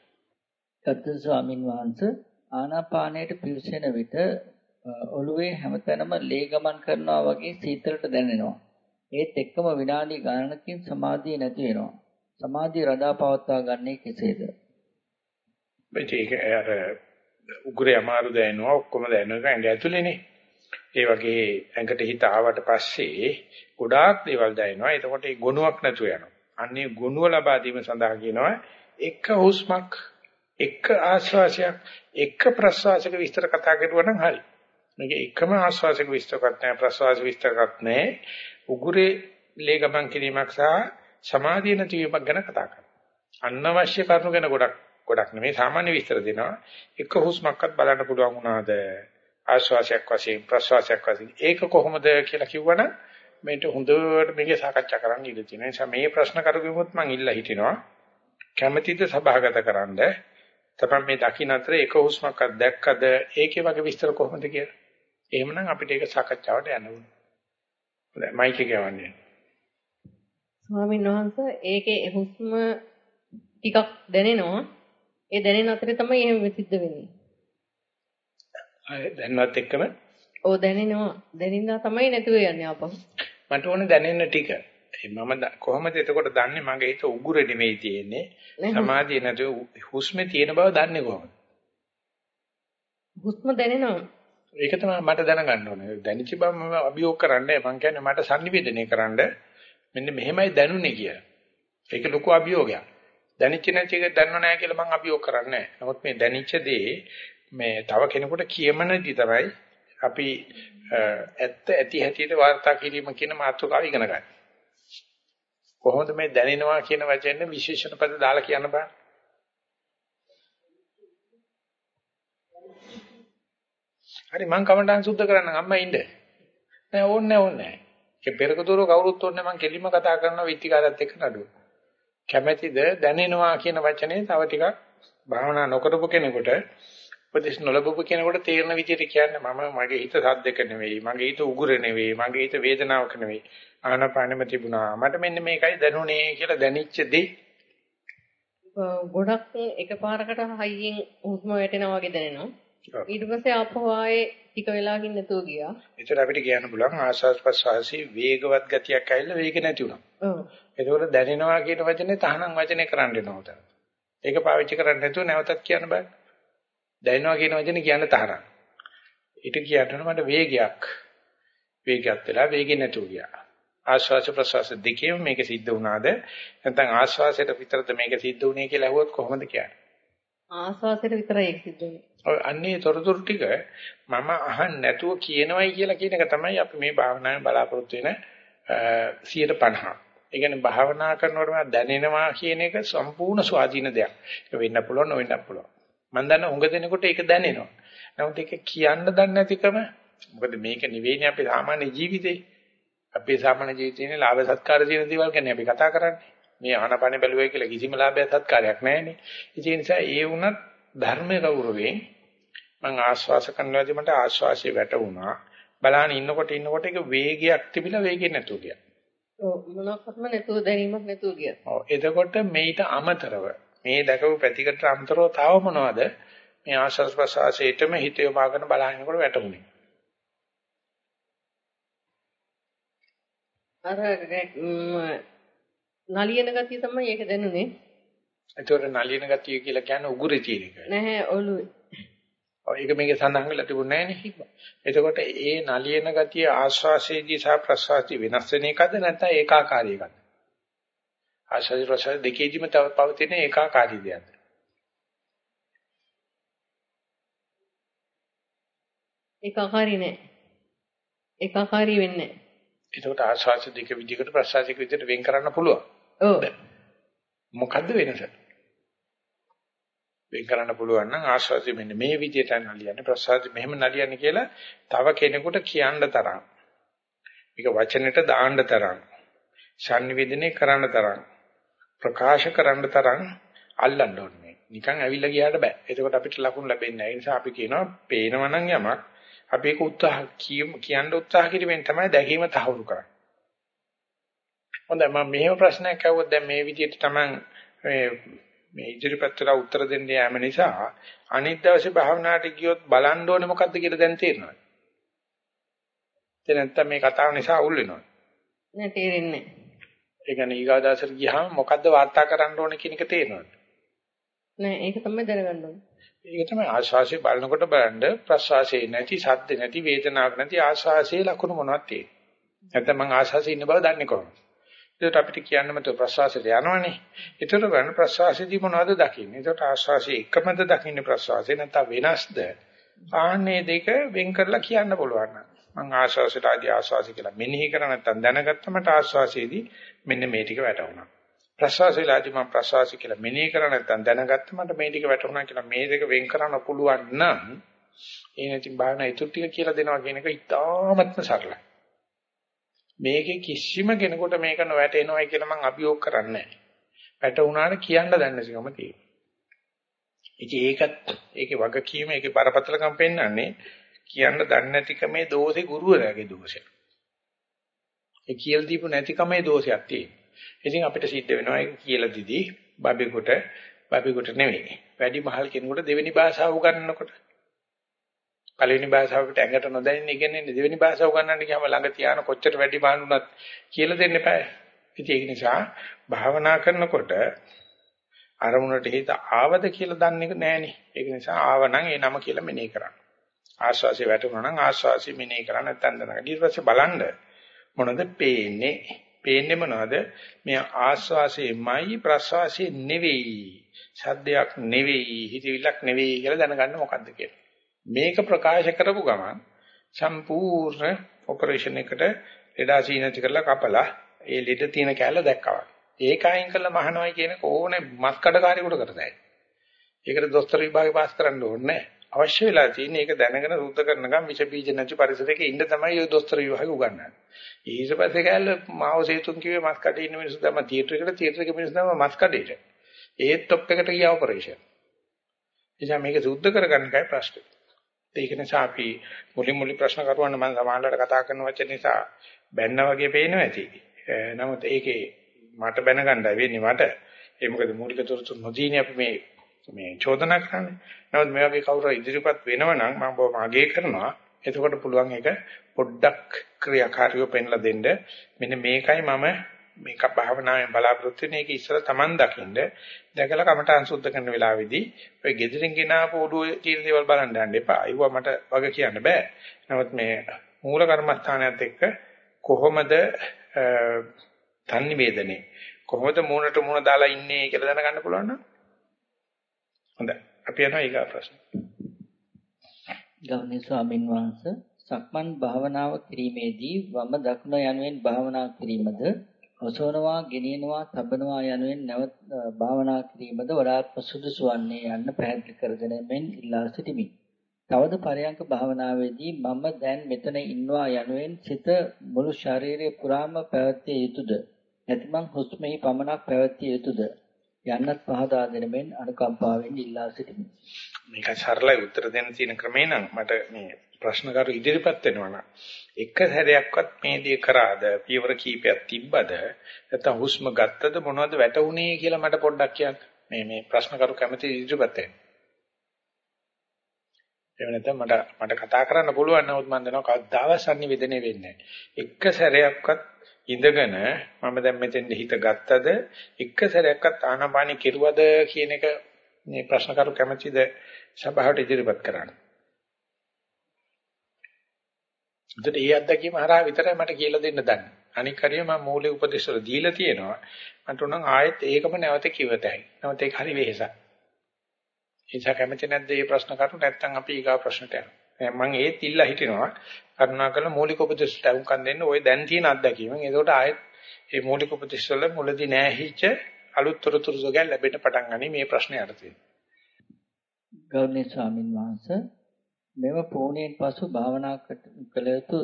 B: ගත්ත ස්වාමින් වහන්සේ ආනාපානයට පිවිසෙන විට ඔළුවේ හැමතැනම ලේ ගමන් කරනවා වගේ සීතලට දැනෙනවා. ඒත් එක්කම විනාඩි ගණනකින් සමාධිය නැති වෙනවා. සමාධිය රඳා පවත්වා ගන්නේ කෙසේද?
A: මේක අර උගුරේ අමාරු දැනෙනවා ඔක්කොම දැනෙනවා ඇඟ ඇතුලේනේ. ඒ වගේ ඇඟට හිත ආවට පස්සේ ගොඩාක් දේවල් දැනෙනවා. එතකොට ඒ ගුණයක් නැතුව යනවා. අන්නේ ගුණුව ලබා දීම සඳහා කියනවා එක හුස්මක් එක ආශ්වාසයක් එක ප්‍රශ්වාසයක විස්තර කතා කරුවා නම් හරි. මේක එකම ආශ්වාසයක විස්තර කරත් නැහැ ප්‍රශ්වාස විස්තර කරත් නැහැ. උගුරේ ලේ ගමන් කිරීමක් සහ සමාධිය නැතිවීමක් ගැන කතා කරනවා. අනවශ්‍ය කරුණු ගැන ගොඩක් ගොඩක් නෙමෙයි සාමාන්‍ය විස්තර දෙනවා. එක හුස්මක්වත් බලන්න පුළුවන් වුණාද? ආශ්වාසයක් වශයෙන් ප්‍රශ්වාසයක් වශයෙන් ඒක කොහොමද කියලා කිව්වනම් මේට හොඳට මේක සාකච්ඡා කරන්න ඉඩ තියෙනවා. ඒ නිසා මේ ප්‍රශ්න කරුගෙමුත් මම ඉල්ලා හිටිනවා. කැමැතිද සභාගත කරන්න? තමයි මේ දකින්න අතර එක හුස්මක්වත් දැක්කද? ඒකේ වගේ විස්තර කොහොමද කියලා. එහෙමනම් අපිට ඒක සාකච්ඡාවට යන්න ඕනේ. හොඳයි මයික් එක යවන්නේ.
C: ස්වාමීන් වහන්සේ ඒකේ හුස්ම ටිකක් දැනෙනවා. ඒ දැනෙන අතරේ තමයි එහෙම සිද්ධ වෙන්නේ.
A: අය දැනවත් එක්කම
C: ඔව් දැනෙනවා. දැනින්දා තමයි නැතුව යන්නේ ආපහු.
A: මට ඕනේ දැනෙන්න ටික. මම කොහොමද එතකොට දන්නේ මගේ හිත උගුර නෙමෙයි තියෙන්නේ. සමාධිය නැතුව හුස්මේ තියෙන බව දන්නේ කොහොමද?
C: හුස්ම දැනෙනවා.
A: ඒක තමයි මට දැනගන්න ඕනේ. දැනිච්ච බව මම අභියෝග කරන්නේ මම කියන්නේ මට sannivedanaye කරන්න මෙන්න මෙහෙමයි දැනුනේ කියලා. ඒක ලොකු අභියෝගයක්. දැනිච්ච නැති එක දන්නව නැහැ කියලා මම අභියෝග කරන්නේ නැහැ. නමුත් මේ දැනිච්ච දේ මේ තව කෙනෙකුට කියමනදී තමයි අපි ඇත්ත ඇති හැටියට වාර්තා කිරීම කියන මාතෘකාව ඉගෙන ගන්න. කොහොමද මේ දැනෙනවා කියන වචනේ විශේෂණ පද දාලා කියන්න බෑ. හරි මං කමටහන් සුද්ධ කරන්න අම්මා ඉන්න. නෑ ඕනේ නෑ ඕනේ නෑ. ඒ පෙරක දూరు කවුරුත් ඕනේ මං කෙලිම කතා කරනවා විත්තිකාරයත් එක්ක නඩුව. කැමැතිද දැනෙනවා කියන වචනේ තව ටිකක් භාවනා නොකරපු කෙනෙකුට උපදේශ නොලබපු කෙනෙකුට තේරෙන විදිහට කියන්නේ මම මගේ හිත සද්දක නෙවෙයි මගේ හිත උගුර නෙවෙයි මගේ හිත වේදනාවක නෙවෙයි. ආනපානෙම තිබුණා. මට මෙන්න මේකයි දැනුනේ කියලා දැනිච්ච දේ.
C: ගොඩක් එකපාරකට හයියෙන් හුස්ම වැටෙනා වගේ දැනෙනවා. ඊට පස්සේ ආපහු ආයේ ටික වෙලාවකින් නැතුව ගියා
A: ඒතර අපිට කියන්න පුළුවන් ආස්වාස් ප්‍රසවාසී වේගවත් ගතියක් ඇවිල්ලා වේග නැති වුණා
C: ඔව්
A: ඒකවල දැනෙනවා කියන වචනේ තහනම් වචනේ කරන්න වෙනවා උතන ඒක පාවිච්චි කරන්නේ නැතුව නැවතත් කියන්න බෑ දැනෙනවා කියන වචනේ කියන්න තරම්. ඊට කියන්න මට වේගයක් වේගයක් වෙලා වේගෙ නැතුව ගියා. ආශ්වාස ප්‍රශ්වාස දෙකේම මේක සිද්ධ වුණාද නැත්නම් ආශ්වාසයට විතරද මේක සිද්ධ වුණේ කියලා අහුවොත් කොහොමද කියන්නේ?
C: ආශ්වාසයට විතරයි ඒක සිද්ධ වුනේ.
A: ඔය අන්නේ තොරතුරු ටික මම අහන්න නැතුව කියනවයි කියලා කියන එක තමයි අපි මේ භාවනාවේ බලාපොරොත්තු වෙන 150. ඒ කියන්නේ භාවනා කරනකොට දැනෙනවා කියන එක සම්පූර්ණ ස්වාධීන දෙයක්. ඒක වෙන්න පුළුවන් නොවෙන්න පුළුවන්. මම දන්න උඟ දෙනකොට ඒක දැනෙනවා. නමුත් ඒක කියන්න දන්නේ නැතිකම මොකද මේක නෙවෙයිනේ අපේ සාමාන්‍ය ජීවිතේ. අපේ සාමාන්‍ය ජීවිතේනේ ලාභ සත්කාර තියෙන දේවල් ගැන අපි කතා කරන්නේ. මේ ආනපන බැලුවයි කියලා කිසිම ලාභයක් සත්කාරයක් නැහැනේ. ඒ නිසා ඒ වුණත් ධර්මයේ ගෞරවයෙන් මම ආශ්වාස කරනවාදී මට ආශ්වාසයේ වැටුණා. බලාන ඉන්නකොට ඉන්නකොට ඒක වේගයක් තිබිලා වේගෙ නැතුව ගියා.
C: ඔව් මොනක්වත්ම නැතුව දැනීමක් නැතුව ගියා.
A: ඔව් එතකොට මේට අමතරව මේ දැකපු පැතිකඩට අමතරව තව මොනවද මේ ආශ්වාස ප්‍රශ්වාසයේටම හිත යොමාගෙන බලහිනකොට වැටුනේ.
C: අර නලියන ගතිය තමයි ඒක දැනුනේ.
A: ඒතකොට නලියන ගතිය කියලා කියන්නේ උගුරේ තියෙන එක.
C: නැහැ ඔළුවේ.
A: ඔව් ඒක මේකේ සඳහන් වෙලා තිබුණේ නැහැ නේ. එතකොට ඒ නලියන ගතිය ආශ්වාසයේදී සහ ප්‍රශ්වාසයේ වෙනස් වෙන එකද නැත්නම් ඒකාකාරී එකද? ආශ්වාස ප්‍රශ්වාස දෙකේදීම තව පවතින ඒකාකාරී දෙයක්.
C: ඒකාකාරී නෑ. ඒකාකාරී වෙන්නේ නෑ.
A: ඒකට ආශ්වාස දෙක විදිහකට ප්‍රශ්වාසික විදිහට වෙන් කරන්න පුළුවන්.
C: ඔව්.
A: මොකද්ද වෙනස? වෙන් කරන්න පුළුවන් නම් ආශ්වාසය මෙන්න මේ විදිහට නලියන්නේ ප්‍රශ්වාසය මෙහෙම නලියන්නේ කියලා තව කෙනෙකුට කියන්න තරම්. මේක වචනෙට දාන්න තරම්. ශාන්විදිනේ කරන්න තරම්. ප්‍රකාශ කරන්න තරම් අල්ලන්න ඕනේ. නිකන් ඇවිල්ලා ගියාට බෑ. එතකොට අපිට ලකුණු ලැබෙන්නේ නැහැ. ඒ නිසා අපි කියනවා පේනවනම් යමක් අපි ඒක උත්සාහ කියන්න උත්සාහ කිරීමෙන් තමයි දැකීම තහවුරු කරන්නේ. හොඳයි මම මෙහෙම ප්‍රශ්නයක් අහුවොත් දැන් මේ විදිහට තමයි මේ මේ ඉදිරිපත් වෙලා උත්තර දෙන්න යාම නිසා අනිත් දවසේ භාවනාවට ගියොත් බලන්න ඕනේ මොකද්ද කියලා දැන් තේරෙනවා. ඒ නැත්තම් මේ කතාව නිසා අවුල් වෙනවා.
C: නෑ තේරෙන්නේ නෑ.
A: ඒ කියන්නේ ඊගාදාසට ගියාම මොකද්ද වාර්තා කරන්න ඕනේ කියන එක තේරෙනවද?
C: නෑ ඒක තමයි දැනගන්න ඕනේ.
A: ඒක තමයි ආශ්වාසය බලනකොට බලන්න ප්‍රශ්වාසයේ නැති සද්ද නැති වේදනාවක් නැති ආශ්වාසයේ ලක්ෂණ මොනවද තියෙන්නේ. නැත්නම් මං ආශ්වාසයේ ඉන්න බව දන්නේ කොහොමද? ඒකට අපිට කියන්න මත ප්‍රශ්වාසයට යනවනේ. ඒතර ගන්න ප්‍රශ්වාසයේදී මොනවද දකින්නේ? ඒකට ආශ්වාසයේ එකමද දකින්නේ ප්‍රශ්වාසය නැත්නම් වෙනස්ද? ආන්නේ දෙක වෙන් කරලා කියන්න පුළුවන් නම් මං ආශ්වාසයට ආදී ආශ්වාසය කියලා මෙනෙහි කර නැත්නම් දැනගත්තමට ආශ්වාසයේදී මෙන්න මේ ටික වැටුණා. ප්‍රසවාසයලාදී මම ප්‍රසවාසය කියලා මෙනෙහි කරා නැත්නම් දැනගත්ත මට මේ ටික වැටුණා කියලා මේ දෙක වෙන් කරන්න පුළුවන් නම් ඒ නැති භාවනා ඊටු ටික කියලා දෙනවා කියන එක ඉතාමත්ම සරලයි. මේකේ කිසිම කෙනෙකුට මේක නොවැටෙනවයි කියලා මම අභියෝග කරන්නේ නැහැ. වැටුණාට කියන්න දන්නේ නැතිකම තියෙනවා. ඉතින් ඒකත් ඒකේ වගකීම ඒකේ බරපතලකම් පෙන්වන්නේ කියන්න දන්නේ නැතිකමේ දෝෂේ ගුරුවරයාගේ දෝෂය. ඒ කියලා දීපු නැතිකමේ දෝෂයක් තියෙනවා. ඉතින් අපිට සිද්ධ වෙනවා ඒක කියලා දීදී බබෙකුට බබෙකුට නෙවෙයි. වැඩි මහල් කෙනෙකුට දෙවෙනි භාෂාව උගන්වනකොට පළවෙනි භාෂාවකට ඇඟට නොදැනෙන ඉගෙනන්නේ දෙවෙනි භාෂාව උගන්වන්න ගියාම ළඟ තියාන කොච්චර වැඩි බානුනත් කියලා දෙන්න එපා. ඉතින් ඒක නිසා භාවනා කරනකොට අරමුණට හිත ආවද කියලා දන්නේ නැහනේ. ඒක නිසා ආවනම් ඒ නම කියලා මෙනෙහි කරන්න. ආස්වාසිය වැටුණා නම් ආස්වාසිය මෙනෙහි කරන්න නැත්නම් දැනගන්න. ඊට පස්සේ බලන්න මොනවද පේන්නේ? පේන්නේ මොනවද? මේ ආස්වාසියමයි ප්‍රස්වාසිය නෙවෙයි. සද්දයක් නෙවෙයි, හිතවිල්ලක් නෙවෙයි කියලා දැනගන්න මොකද්ද කියලා. මේක ප්‍රකාශ කරපු ගමන් සම්පූර්ණ ඔපරේෂන් එකට ලෙඩා සීනති කරලා කපලා ඒ ලෙඩ තියෙන කැල දැක්කවා. ඒක අයින් කළා මහනවයි කියන ඕනේ මස් කඩකාරයෙකුට කරතයි. ඒකට දොස්තර විභාගේ පාස් කරන්න ඕනේ නැහැ. අවශ්‍ය වෙලා තියෙන්නේ ඒක දැනගෙන සුද්ධ කරනකම් විෂ බීජ නැති පරිසරයක ඉන්න තමයි ඔය දොස්තර විභාගේ උගන්වන්නේ. ඊට පස්සේ කැල මාව සේතුන් කිව්වේ මස් කඩේ ඉන්න මිනිස්සු තමයි තියටර් එකට තියටර් එකේ මිනිස්සු තමයි මස් කඩේට. ඒත් টොප් එකට ගියා ඔපරේෂන්. එනිසා මේක සුද්ධ කරගන්න එකයි ප්‍රශ්නේ. ඒක නිසා අපි මුලින් මුලින් ප්‍රශ්න කරුවන්න මම සමානලට කතා කරන වචන නිසා බැන්න වගේ පේනවා ඇති. නමුත් ඒකේ මට බැනගන්නයි වෙන්නේ මට. ඒ මොකද මූලික තොරතුරු නොදීනේ අපි මේ මේ චෝදනා කරන්නේ. නමුත් මේ වගේ කවුරු ඉදිරිපත් වෙනවනම් මම බොහොම අගය කරනවා. එතකොට පුළුවන් ඒක පොඩ්ඩක් ක්‍රියාකාරීව පෙන්ලා දෙන්න. මෙන්න මේකයි මම මේක භාවනාවෙන් බලාපොරොත්තු වෙන එක ඉස්සර Taman දකින්න දැකලා කමටහන් සුද්ධ කරන වෙලාවේදී ඔය gedirin ගෙනාපු ඔඩුවේ තියෙන දේවල් බලන්න යන්න එපා. ඒව මට වගේ කියන්න බෑ. නමුත් මේ මූල කර්මස්ථානයත් එක්ක කොහොමද තන්නිවේදනේ කොහොමද මූණට මූණ දාලා ඉන්නේ කියලා දැනගන්න පුළුවන් නම් හොඳයි. අපි යනවා ඊගා ප්‍රශ්න.
B: ගෞරවනීය ස්වාමින් වහන්සේ සක්මන් භාවනාව කිරීමේදී වම දකුණ යනුවෙන් භාවනා කිරීමද ඔසවනවා, ගෙනියනවා, තබනවා යනුවෙන් නැවත භාවනා කිරීමද වඩාත් සුදුසු වන්නේ යන්න පැහැදිලි කර දෙනෙමින් ඉල්ලා සිටිමි. තවද පරයන්ක භාවනාවේදී මම දැන් මෙතන ඉන්නවා යනුවෙන් සිත මුළු ශරීරය පුරාම පැවැත්විය යුතුයද? නැතිනම් හුස්මෙහි පමණක් පැවැත්විය යුතුයද? යන්නත් පහදා දෙනෙමින් අනුකම්පාවෙන් ඉල්ලා සිටිමි.
A: මේක සරලයි උත්තර දෙන්න තියෙන ක්‍රමේ නම් මට මේ ප්‍රශ්න කරු ඉදිරිපත් වෙනවා නම් එක සැරයක්වත් මේ දේ කරාද? පියවර කීපයක් තිබ්බද? නැත්නම් හුස්ම ගත්තද? මොනවද වැටුනේ කියලා මට පොඩ්ඩක් කියන්න. මේ මේ ප්‍රශ්න කරු කැමති ඉදිරිපත් වෙන්න. එහෙම නැත්නම් මට මට කතා කරන්න පුළුවන් නමුත් මම දන්නවා කවදාවත් sannivedane වෙන්නේ නැහැ. එක සැරයක්වත් ඉඳගෙන මම දැන් මෙතෙන්ද හිත ගත්තද? එක සැරයක්වත් ආනාපානෙ කෙරුවද කියන එක මේ ප්‍රශ්න කරු කැමතිද? සභාවට ඉදිරිපත් කරන්න උදේට ඒ අත්දැකීම හරහා විතරයි මට කියලා දෙන්න දන්නේ. අනික හරිය මම මූලික උපදේශ වල දීලා තියෙනවා. මට උනම් ආයෙත් ඒකම නැවත කිවතයි. නැවත ඒක හරි වෙහසක්. ඒසක කැමති නැද්ද මේ ප්‍රශ්න කරු නැත්නම් අපි ඊගා ප්‍රශ්නට යනවා. මම ඒත් ඉල්ලා හිටිනවා. කරුණාකරලා මූලික උපදේශ ටවුම්කන් දෙන්න ওই දැන් තියෙන අත්දැකීමෙන්. ඒකට ආයෙත් මේ මූලික උපදේශ වල මුලදී නැහිච්ච අලුත් තොරතුරු සොගල් ලැබෙන්න පටන් ගනි මේ ප්‍රශ්නේ යටතේ.
B: ගෞරවනීය ස්වාමින් වහන්සේ මෙම පෝණයෙන් පසු භාවනා කළ යුතු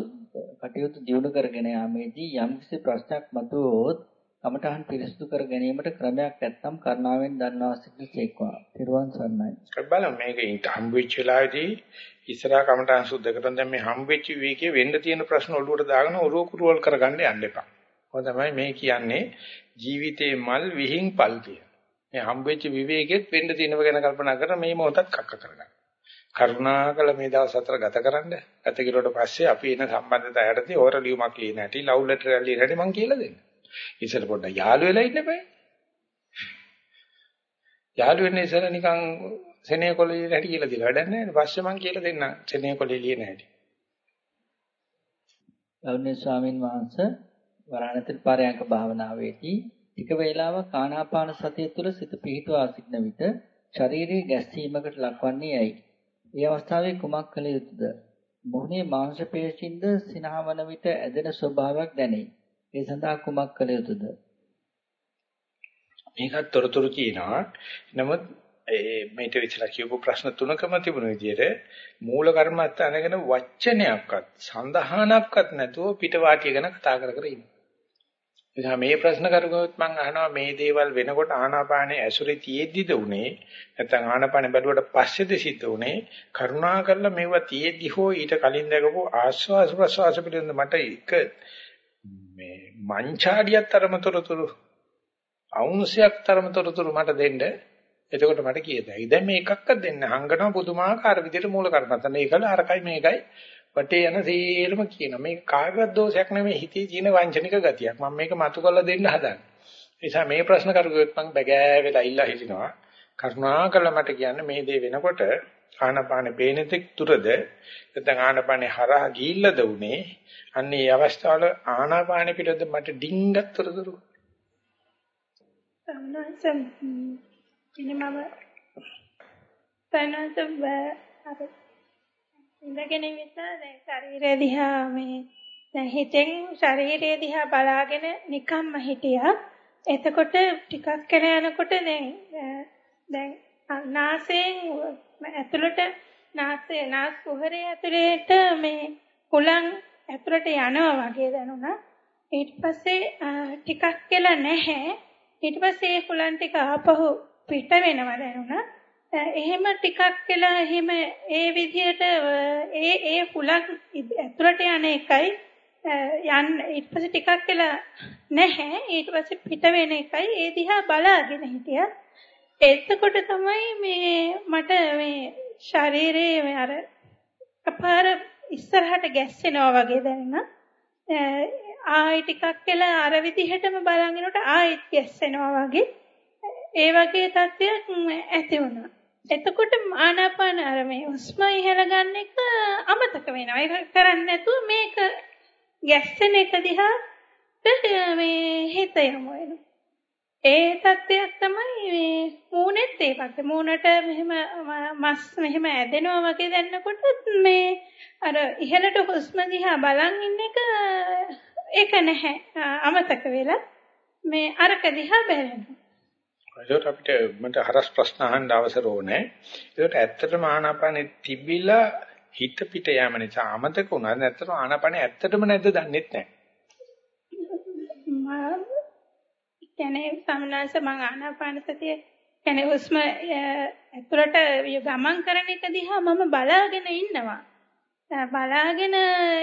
B: කටයුතු දියුණු කරගෙන යාමේදී යම්කිසි ප්‍රශ්නයක් මතුවොත් කමඨහන් පිරිසිදු කර ගැනීමට ක්‍රමයක් නැත්නම් කරුණාවෙන් දන්වා සිටිසේක්වා. පිරුවන් සරණයි.
A: බලමු මේක හම්බ වෙච්ච වෙලාවේදී ඉස්සරහා කමඨහන් සුද්ධ කරන දැන් මේ හම්බ වෙච්ච විවේකයේ වෙන්න තියෙන ප්‍රශ්න ඔළුවට දාගෙන ඔරුව කුරුවල් කරගන්න යන්න එපා. ඔය තමයි මේ කියන්නේ ජීවිතේ මල් විහිං පල් කිය. මේ හම්බ වෙච්ච විවේකෙත් වෙන්න තියෙනව ගැන කල්පනා කරලා මේ මොහොතත් කක්ක කරගන්න. කරුණාකර මේ දවස් හතර ගත කරන්න. ගත කිරුවට පස්සේ අපි එන සම්බන්ධතාව යටතේ ඕර ලියුමක් ලියන හැටි, ලව් ලෙටර් එකක් ලියන හැටි මම කියලා දෙන්න. ඉතින් පොඩ්ඩක් යාළු වෙලා ඉන්න බෑ. යාළු වෙන්නේ ඉතල නිකන් සෙනෙහකොළ ලියන හැටි කියලා දීලා වැඩක් නැහැ. පස්සේ මම කියලා දෙන්න සෙනෙහකොළ ලියන හැටි.
B: ගෞරවනීය ස්වාමින් වහන්සේ වරණතිල් පාරයන්ක භාවනාවේදී ටික වේලාවක් ආනාපාන සතිය තුළ සිත පිහිටුවා සිටන විට ශරීරයේ ගැස්සීමකට ලක්වන්නේ ඇයි? ඒ අවස්ථාවේ කුමක් කළ යුතුද? මොහොනේ මාංශ පේශින්ද සිනහවන විට ඇදෙන ස්වභාවයක් දැනේ. ඒ සඳහා කුමක් කළ යුතුද?
A: මේකත් තොරතුරු කියනවා. නමුත් ඒ මේට විතර කියපු ප්‍රශ්න තුනකම තිබුණ විදිහට මූල කර්මස්ථානගෙන වචනයක්වත් සඳහනක්වත් නැතුව පිටවාටිය ගැන කතා කර කර ඉන්නවා. එනිසා මේ ප්‍රශ්න කරුගොත් මම අහනවා මේ දේවල් වෙනකොට ආනාපානේ ඇසුරේ තියෙද්දිද උනේ? නැත්නම් ආනාපානේ බැලුවට පස්සේද සිද්ධ උනේ? කරුණා කරලා මේවා තියෙද්දි හෝ ඊට කලින් දැකපු ආස්වාස් ප්‍රසවාස පිළිබඳ මට එක මේ මංචාඩියක් තරමතරතුරු අවුන්සයක් තරමතරතුරු මට දෙන්න. එතකොට මට කියදයි. දැන් මේ එකක්වත් දෙන්න හංගනවා පුදුමාකාර විදිහට මූල කර්මත්තන ඒකල අරකයි මේකයි. වටේ යන සේරම කියනවා. මේක කාගවත් දෝෂයක් නෙමෙයි හිතේ තියෙන වංචනික ගතියක්. මම මේක මතු කරලා දෙන්න හදන්නේ. ඒ නිසා මේ ප්‍රශ්න කරුගොත් මම බගෑ වෙලා ඉල්ලා හිටිනවා. කරුණාකරලා මට කියන්න මේ දේ වෙනකොට ආනපාන පේනෙතෙක් තුරද නැත්නම් ආනපානේ හරහා ගිහිල්ලාද උනේ අන්නේ මේ අවස්ථාවල ආනාපාන පිටද මට ඩිංගක් තොරතුරු
D: සම්නසම් ඉනිමම තනසම් අර ඉඳගෙන ඉන්න දැන් ශරීරය දිහා මේ දැන් හිතෙන් ශරීරය දිහා බලාගෙන නිකම්ම හිටියා. එතකොට ටිකක් කල යනකොට දැන් දැන් නාසයෙන් ඇතුළට නාසය නාස් කුහරය ඇතුළේට මේ හුලං ඇතුළට යනවා වගේ දැනුණා. ඊට පස්සේ ටිකක් කියලා නැහැ. ඊට පස්සේ ඒ හුලං ටික ආපහු පිට වෙනවා දැනුණා. එහෙම ටිකක් වෙලා එහෙම ඒ විදිහට ඒ ඒ හුලක් ඇතුළට යන එකයි යන්න ඊට පස්සේ ටිකක් වෙලා නැහැ. ඊට පස්සේ පිට වෙන එකයි. ඒ දිහා බලාගෙන හිටියා. එතකොට තමයි මේ මට මේ ශරීරයේ මේ අර අපාර ඉස්සරහට ගැස්සෙනවා වගේ දැනෙන ආයි ටිකක් වෙලා අර විදිහටම බලනකොට ආයිත් ගැස්සෙනවා වගේ. ඒ වගේ තත්ත්වයක් ඇති වුණා. එතකොට ආනාපාන අර මේ හුස්ම ඉහළ ගන්න එක අමතක වෙනවා. ඒක කරන්නේ නැතුව මේක ගැස්සෙන එක දිහා මේ හිත යමු වෙනවා. ඒ தත්ත්වයක් තමයි මේ මූණෙත් ඒකට. මූණට මෙහෙම මස් මෙහෙම ඇදෙනවා වගේ දැනනකොට මේ අර ඉහළට හුස්ම දිහා බලන් ඉන්න එක ඒක නැහැ. අමතක වෙලා මේ අරක දිහා බැලෙනවා.
A: ඒකට අපිට මට හරස් ප්‍රශ්න අහන්න අවසර ඕනේ. ඒකට ඇත්තටම ආනාපානෙ තිබිලා හිත පිට යෑම නිසා අමතක වුණා. නැත්තම් ආනාපානෙ ඇත්තටම නැද්ද දන්නෙත් නැහැ.
D: මම කියන්නේ සමනාස මම ආනාපාන සතිය කියන්නේ හුස්ම ඇතුළට ගමන් කරන එක දිහා මම බලාගෙන ඉන්නවා. බලාගෙන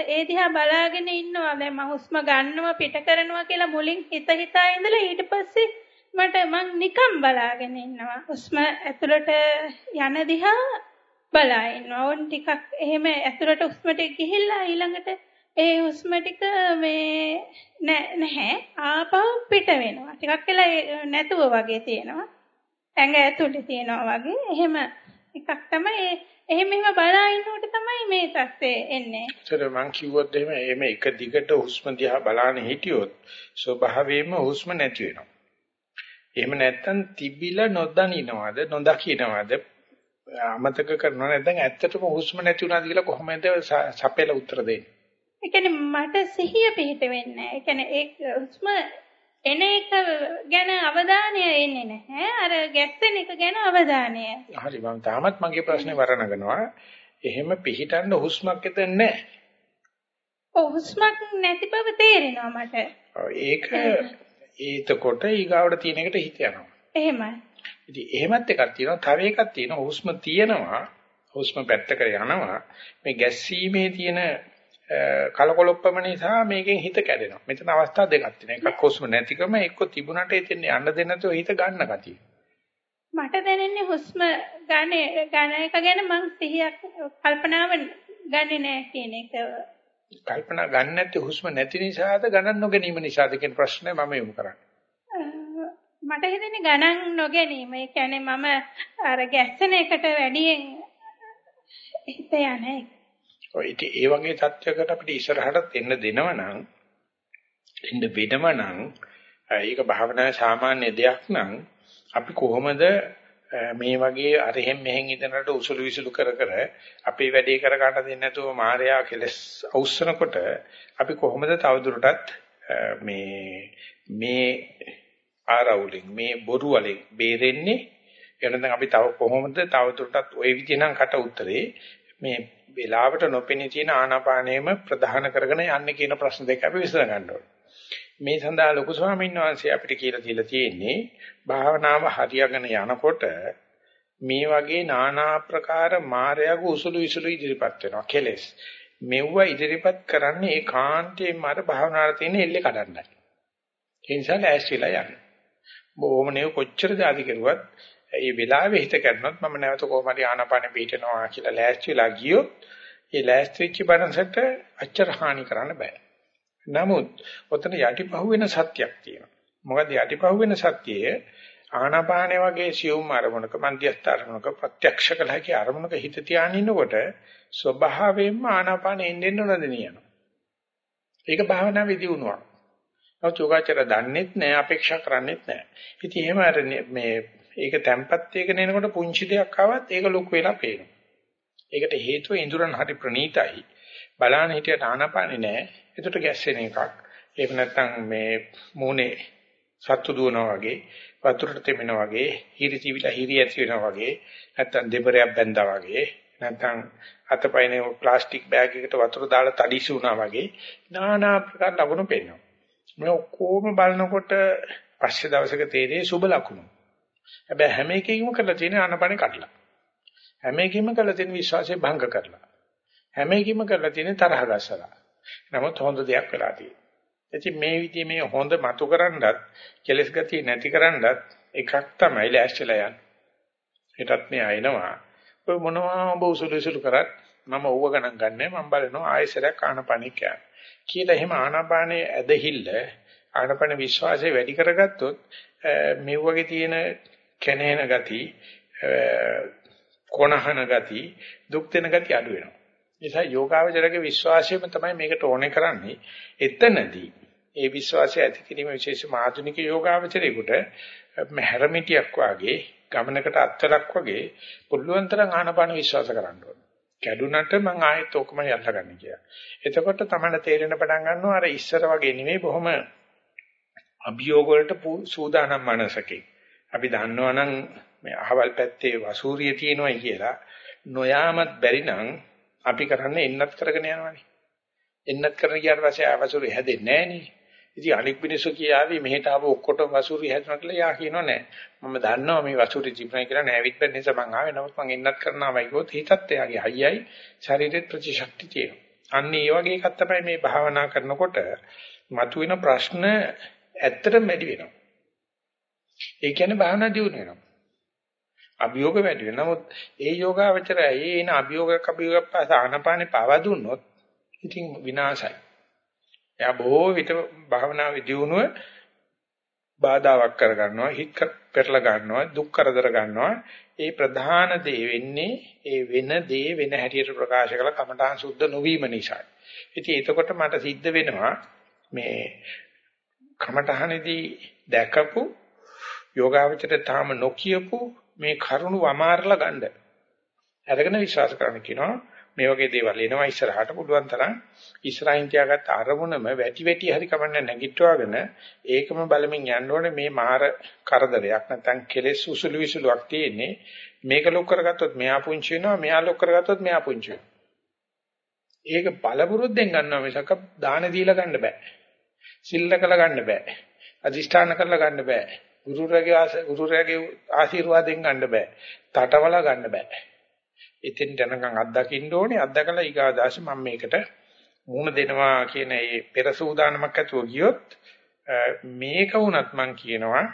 D: ඒ දිහා බලාගෙන ඉන්නවා. දැන් මම හුස්ම ගන්නවා පිට කරනවා කියලා මුලින් හිත හිතා ඉඳලා ඊට පස්සේ මට මං නිකම් බලාගෙන ඉන්නවා. හුස්ම ඇතුළට යන දිහා බලා ඉන්නවා. ඕන් ටිකක් එහෙම ඇතුළට හුස්ම ටික ගිහිල්ලා ඊළඟට ඒ හුස්ම ටික මේ නැහැ. ආපහු පිට වෙනවා. ටිකක් වෙලා නැතුව වගේ තියෙනවා. ඇඟ ඇතුළේ තියෙනවා වගේ. එහෙම එකක් තමයි එහෙම එහෙම බලා ඉන්නකොට තමයි මේ තත්ත්වේ එන්නේ.
A: ඒතර මං කිව්වොත් එහෙම එහෙම එක දිගට හුස්ම දිහා බලාන හිටියොත් ස්වභාවයෙන්ම හුස්ම නැති වෙනවා. එහෙම නැත්නම් තිබිලා නොදනිනවද නොදකින්නවද අමතක කරනව නැත්නම් ඇත්තටම හුස්ම නැති වුණාද කියලා කොහොමද සපෙලා උත්තර දෙන්නේ?
D: ඒ කියන්නේ මට සිහිය පිහිට වෙන්නේ. ඒ කියන්නේ ඒ හුස්ම එන එක ගැන අවධානය එන්නේ නැහැ. අර ගැස්සෙන එක ගැන අවධානය.
A: හරි මම තාමත් මගේ ප්‍රශ්නේ වරණගනවා. එහෙම පිහිටන්න හුස්මක් එතන නැහැ.
D: ඔව් හුස්මක් නැති බව තේරෙනවා මට.
A: ඒක ඒතකොට ඊගාවට තියෙන එකට හිත යනවා.
D: එහෙමයි.
A: ඉතින් එහෙමත් එකක් තියෙනවා. තව එකක් තියෙනවා. හුස්ම තියෙනවා. හුස්ම පැත්තකට යනවා. මේ ගැස්සීමේ තියෙන කලකොලොප්පම නිසා මේකෙන් හිත කැඩෙනවා. මෙතන අවස්ථා දෙකක් තියෙනවා. එකක් හුස්ම නැතිකම එක්ක තිබුණට එතෙන් යන්න දෙන්නේ නැතුව හිත ගන්න කතිය.
D: මට දැනෙන්නේ හුස්ම ගන්න ගන්න එක ගැන මං සිහියක් කල්පනාව ගන්නේ නැහැ කියන එක
A: කල්පනා ගන්න නැති හුස්ම නැති නිසාද ගණන් නොගැනීම නිසාද කියන ප්‍රශ්නය මම යොමු කරන්නේ.
D: මට හිතෙන්නේ ගණන් නොගැනීම. ඒ කියන්නේ මම අර ගැස්සෙන එකට වැඩියෙන් හිත යන්නේ.
A: ඔය ඉතින් ඒ වගේ තත්යකට අපිට ඉස්සරහට එන්න දෙනවනම් එන්න වෙනවනම් ඒක භාවනාවේ සාමාන්‍ය දෙයක් නම් අපි කොහොමද මේ වගේ අර එහෙම් මෙහෙම් ඉදනට උසුළු විසුළු කර කර අපේ වැඩේ කර ගන්න දෙන්නේ නැතුව මායя කෙලස් අවුස්සනකොට අපි කොහොමද තවදුරටත් මේ මේ ආරවුලින් මේ බොරු වලින් බේරෙන්නේ? එහෙනම් අපි තව කොහොමද තවදුරටත් ওই විදිහෙන් කට උත්තරේ? මේ වෙලාවට නොපෙනී තියෙන ආනාපානයම ප්‍රධාන කරගෙන යන්නේ කියන ප්‍රශ්න දෙක අපි විසඳ ගන්න ඕනේ. මේ සඳහා ලොකු ස්වාමීන් වහන්සේ අපිට කියලා දීලා තියෙන්නේ භාවනාව හරියගෙන යනකොට මේ වගේ নানা ආකාර මායයක උසුළු විසුළු ඉදිරිපත් වෙනවා කෙලස්. මෙව්ව ඉදිරිපත් කරන්නේ ඒකාන්තයෙන්ම අර භාවනාවේ තියෙන එල්ලේ කඩන්නයි. ඒ නිසා ලෑස්තිලා යන්න. බොහොම නේ කොච්චර දාදි කරුවත් ඒ වෙලාවේ හිත කරනොත් මම නැවත කොහොම හරි ආනාපානෙ පිටනවා කියලා ලෑස්තිලා ගියොත් ඒ ලෑස්තිච්ච බරසට අච්චර හානි කරන්න බෑ. නමුත් ඔතන යටිපහුවෙන සත්‍යයක් තියෙනවා. මොකද යටිපහුවෙන සත්‍යය ආනාපානෙ වගේ සියුම් අරමුණක මන්දියස්ත අරමුණක ප්‍රත්‍යක්ෂ කළ හැකි අරමුණක හිත තියාගෙන ඉන්නකොට ස්වභාවයෙන්ම ආනාපානෙ එන්නේ නොදෙනියනවා. ඒක භාවනා විදිුණුවක්. නමුත් යෝගාචර දන්නෙත් නෑ අපේක්ෂා කරන්නෙත් නෑ. ඉතින් එහෙම අර මේ ඒක තැම්පත් වේගෙන එනකොට පුංචි දෙයක් ආවත් ඒක ලොකු වෙලා පේනවා. ඒකට හේතුව ඉඳුරන් හරි ප්‍රණීතයි. බලාන හිටියට ආනපානේ නෑ. ඒකට ගැස්සෙන එකක්. ඒක නැත්තම් මේ මූණේ සත්තු දුවනවා වගේ, වතුරට තෙමෙනවා වගේ, හිරි තිවිලා හිරි ඇති වෙනවා වගේ, නැත්තම් දෙබරයක් බැඳා වගේ, නැත්තම් අතපයිනේ ප්ලාස්ටික් බෑග් එකකට වතුර දාලා තඩිසි වුණා වගේ নানা ආකාර ලකුණු පේනවා. මේ ඔක්කොම බලනකොට පස්සේ දවසක තේරෙයි සුබ ලකුණු. හැබැයි හැම එකකින්ම කරලා තියෙන ආනපනේ කඩලා. හැම එකකින්ම කරලා තියෙන විශ්වාසය භංග කරලා. හැම එකකින්ම කරලා තියෙන තරහ ගස්සලා. නමුත් හොඳ දෙයක් වෙලා තියෙනවා. ඉතින් මේ විදිහේ මේ හොඳ මතු කරන්නත්, කෙලස් ගතිය නැති කරන්නත් එකක් තමයි ලෑස්තිලා යන්නේ. හෙටත් මේ ආයනවා. ඔය මොනවා ඔබ උසුළු උසුළු කරත් මම ඕව ගණන් ගන්නෑ මම බලනවා ආයෙසරයක් ආනපනිය කියන්නේ. කියලා එහෙම ආනාපානයේ ඇදහිල්ල ආනාපාන විශ්වාසය වැඩි කරගත්තොත් මේ වගේ තියෙන කැනේන ගති කොනහන ගති දුක් දෙන ගති අඩු වෙනවා. නිසා යෝගාවචරගේ විශ්වාසයම තමයි මේකට ඕනේ කරන්නේ. එතනදී ඒ විශ්වාසය ඇති කිරීම විශේෂම ආධුනික යෝගාවචරයේකට හැරමිටියක් වාගේ ගමනකට අත්තරක් වගේ පුළුවන් තරම් ආනපාන විශ්වාස කරන්න ඕනේ. කැඩුනට මං ආයෙත් ඕකම යල්ලගන්නේ කියලා. එතකොට තමයි තේරෙන පටන් ගන්නවා අර ඉස්සර වගේ නෙමෙයි බොහොම අභියෝග වලට සූදානම් මනසකේ. අපි දන්නවනම් මේ අහවල් පැත්තේ වසූරිය තියෙනවයි කියලා නොයාමත් බැරි නම් අපි කරන්නේ එන්නත් කරගෙන යනවනේ. එන්නත් කරන ගියාට පස්සේ ආවසූරිය හැදෙන්නේ නැහනේ. ඉතින් අනික් මිනිස්සු කියාවි මෙහෙට ආව ඔක්කොටම වසූරිය හැදෙනවා කියලා යා කියනෝ නෑ. මම දන්නවා මේ වසූරිය ජීවිතය කියලා නෑවිත් බැරි නිසා මං ආවේ. නමුත් මං එන්නත් කරනවායි කිව්වොත් හිතත් එයාගේ හයියයි ශරීරෙත් ප්‍රතිශක්ති තියෙනවා. අන්න ඒ වගේ එකක් තමයි මේ භාවනා කරනකොට මතුවෙන ප්‍රශ්න ඇත්තටම වැඩි වෙනවා. ඒ කියන්නේ භාවනා දියුණු වෙනවා. අභියෝග වැඩි වෙනවා. නමුත් ඒ යෝගාවචරය ඒ එන අභියෝගයක් අභියෝගයක් පාස ආනපානේ පාවා දුන්නොත් ඉතින් විනාශයි. එයා බොහෝ විට භාවනාවේ දියුණුව බාධාවක් කරගන්නවා, හිත පෙරලා ගන්නවා, දුක් කරදර ගන්නවා. ඒ ප්‍රධාන දේ වෙන්නේ ඒ වෙන දේ වෙන හැටියට ප්‍රකාශ කළ කමඨාන් සුද්ධ නොවීම නිසා. ඉතින් එතකොට මට සිද්ධ වෙනවා මේ කමඨහනේදී දැකපු යෝගාවචරය තාම නොකියපු මේ කරුණු වමාරලා ගන්න. අරගෙන විශ්වාස කරන්න කියනවා මේ වගේ දේවල් එනවා ඉස්සරහට පුළුවන් තරම් ඉස්සරහින් තියාගත්ත අරමුණම වැටි වැටි හරි කමන්න නැගිටවාගෙන ඒකම බලමින් යන්න ඕනේ මේ මාර කරදරයක් නැත්නම් කෙලෙස් උසුළු විසුළුවක් තියෙන්නේ මේක ලොක් කරගත්තොත් මෙයා පුංචි වෙනවා මෙයා ලොක් කරගත්තොත් මෙයා පුංචි වෙනවා ඒක බලපුරුද්දෙන් ගන්නවා මිසක දාන දීලා ගන්න බෑ සිල්ල කළ ගන්න බෑ. අදිෂ්ඨාන කරලා ගන්න බෑ. ගුරුරයාගේ ගුරුරයාගේ ආශිර්වාදයෙන් ගන්න බෑ. තටවලා ගන්න බෑ. ඉතින් දැනගන් අත්දකින්න ඕනේ. අත්දකලා ඊගාදාශ මම මේකට මුණ දෙනවා කියන ඒ පෙර සූදානමක් ඇතුව ගියොත් මේක වුණත් මම කියනවා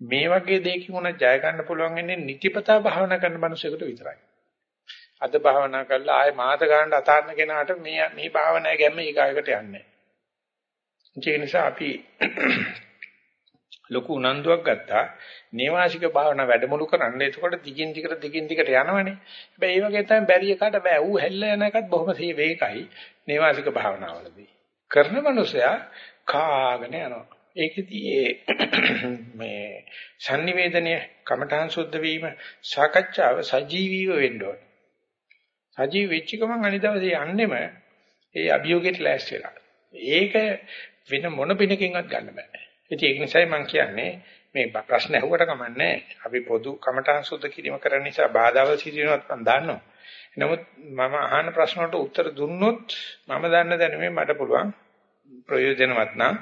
A: මේ වගේ දෙයකින් උන ජය ගන්න පුළුවන් වෙන්නේ නිතිපතා භාවනා කරන මනුස්සයෙකුට විතරයි. අද භාවනා කරලා ආයේ මාත ගන්න අතාරන කෙනාට මේ මේ භාවනාවේ ගැම්ම ඊගායකට යන්නේ ඒ නිසා අපි ලොකු උනන්දුවක් ගත්තා නේවාසික භාවනා වැඩමුළු කරන්න. එතකොට දිගින් දිගට දිගින් දිගට යනවනේ. හැබැයි ඒ වගේ තමයි බැරි එකට බෑ. ඌ හැල්ල යන එකත් බොහොම වේගයි නේවාසික භාවනාවලදී. කරන මනුස්සයා කාගෙන යනවා. ඒකෙදී [clears throat] මේ sannivedanaya කමඨාන් සුද්ධ වීම සාකච්ඡාව සජීවීව වෙන්න ඕන. සජීව වෙච්ච ගමන් අනිදවසේ යන්නෙම ඒ අභියෝගයට ලෑස්ති වෙලා. ඒක වෙන මොන පිනකින්වත් ගන්න බෑ. ඉතින් ඒක නිසායි මම කියන්නේ මේ ප්‍රශ්න ඇහුවට කමන්නේ අපි පොදු කමඨාන් සුද්ධ කිරීම කරන නිසා බාධාවල් සිටිනවත් මම දන්නවා. නමුත් මම අහන ප්‍රශ්න වලට උත්තර දුන්නොත් මම දන්න දැනුමේ මට පුළුවන් ප්‍රයෝජනවත් නම්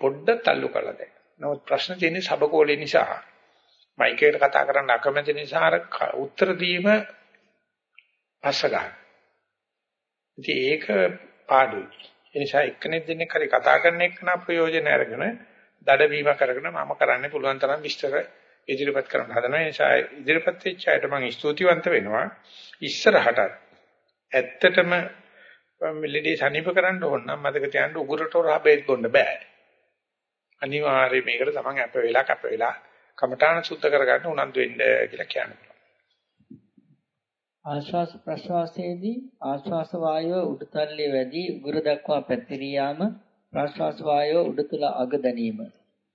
A: පොඩ්ඩක් තල්ලු කරලා දෙන්න. නමුත් ප්‍රශ්න තියෙන්නේ සබකෝලේ නිසා මයික් එකට කතා කරන්න අකමැති නිසා අර උත්තර දීම පස්ස ගන්න. ඉතින් ඒක පාඩුයි. ඒ නිසා එක්කෙනෙක් දෙන්නෙක් හරි කතා කරන එක නා ප්‍රයෝජන අරගෙන දඩවීම කරගෙන මම කරන්න පුළුවන් තරම් විස්තර ඉදිරිපත් කරන්න හදනවා. ඒ නිසා ඉදිරිපත් වෙච්ච අයට මම ස්තුතිවන්ත වෙනවා. ඉස්සරහට ඇත්තටම මිලිඩේ සනීප කරන්න ඕන නම් මතක තියාගන්න උගුරට රහ බේත් බොන්න බෑ. අනිවාර්යයෙන් මේකට තමන් අප වෙලා කැප වෙලා කමඨාන සුද්ධ කරගන්න උනන්දු වෙන්න කියලා කියනවා.
B: ආශ්වාස ප්‍රශ්වාසයේදී ආශ්වාස වායුව උඩතල්ලේ වැඩි උගුර දක්වා පැතිරී යාම ප්‍රශ්වාස වායුව උඩතුල අග දැනීම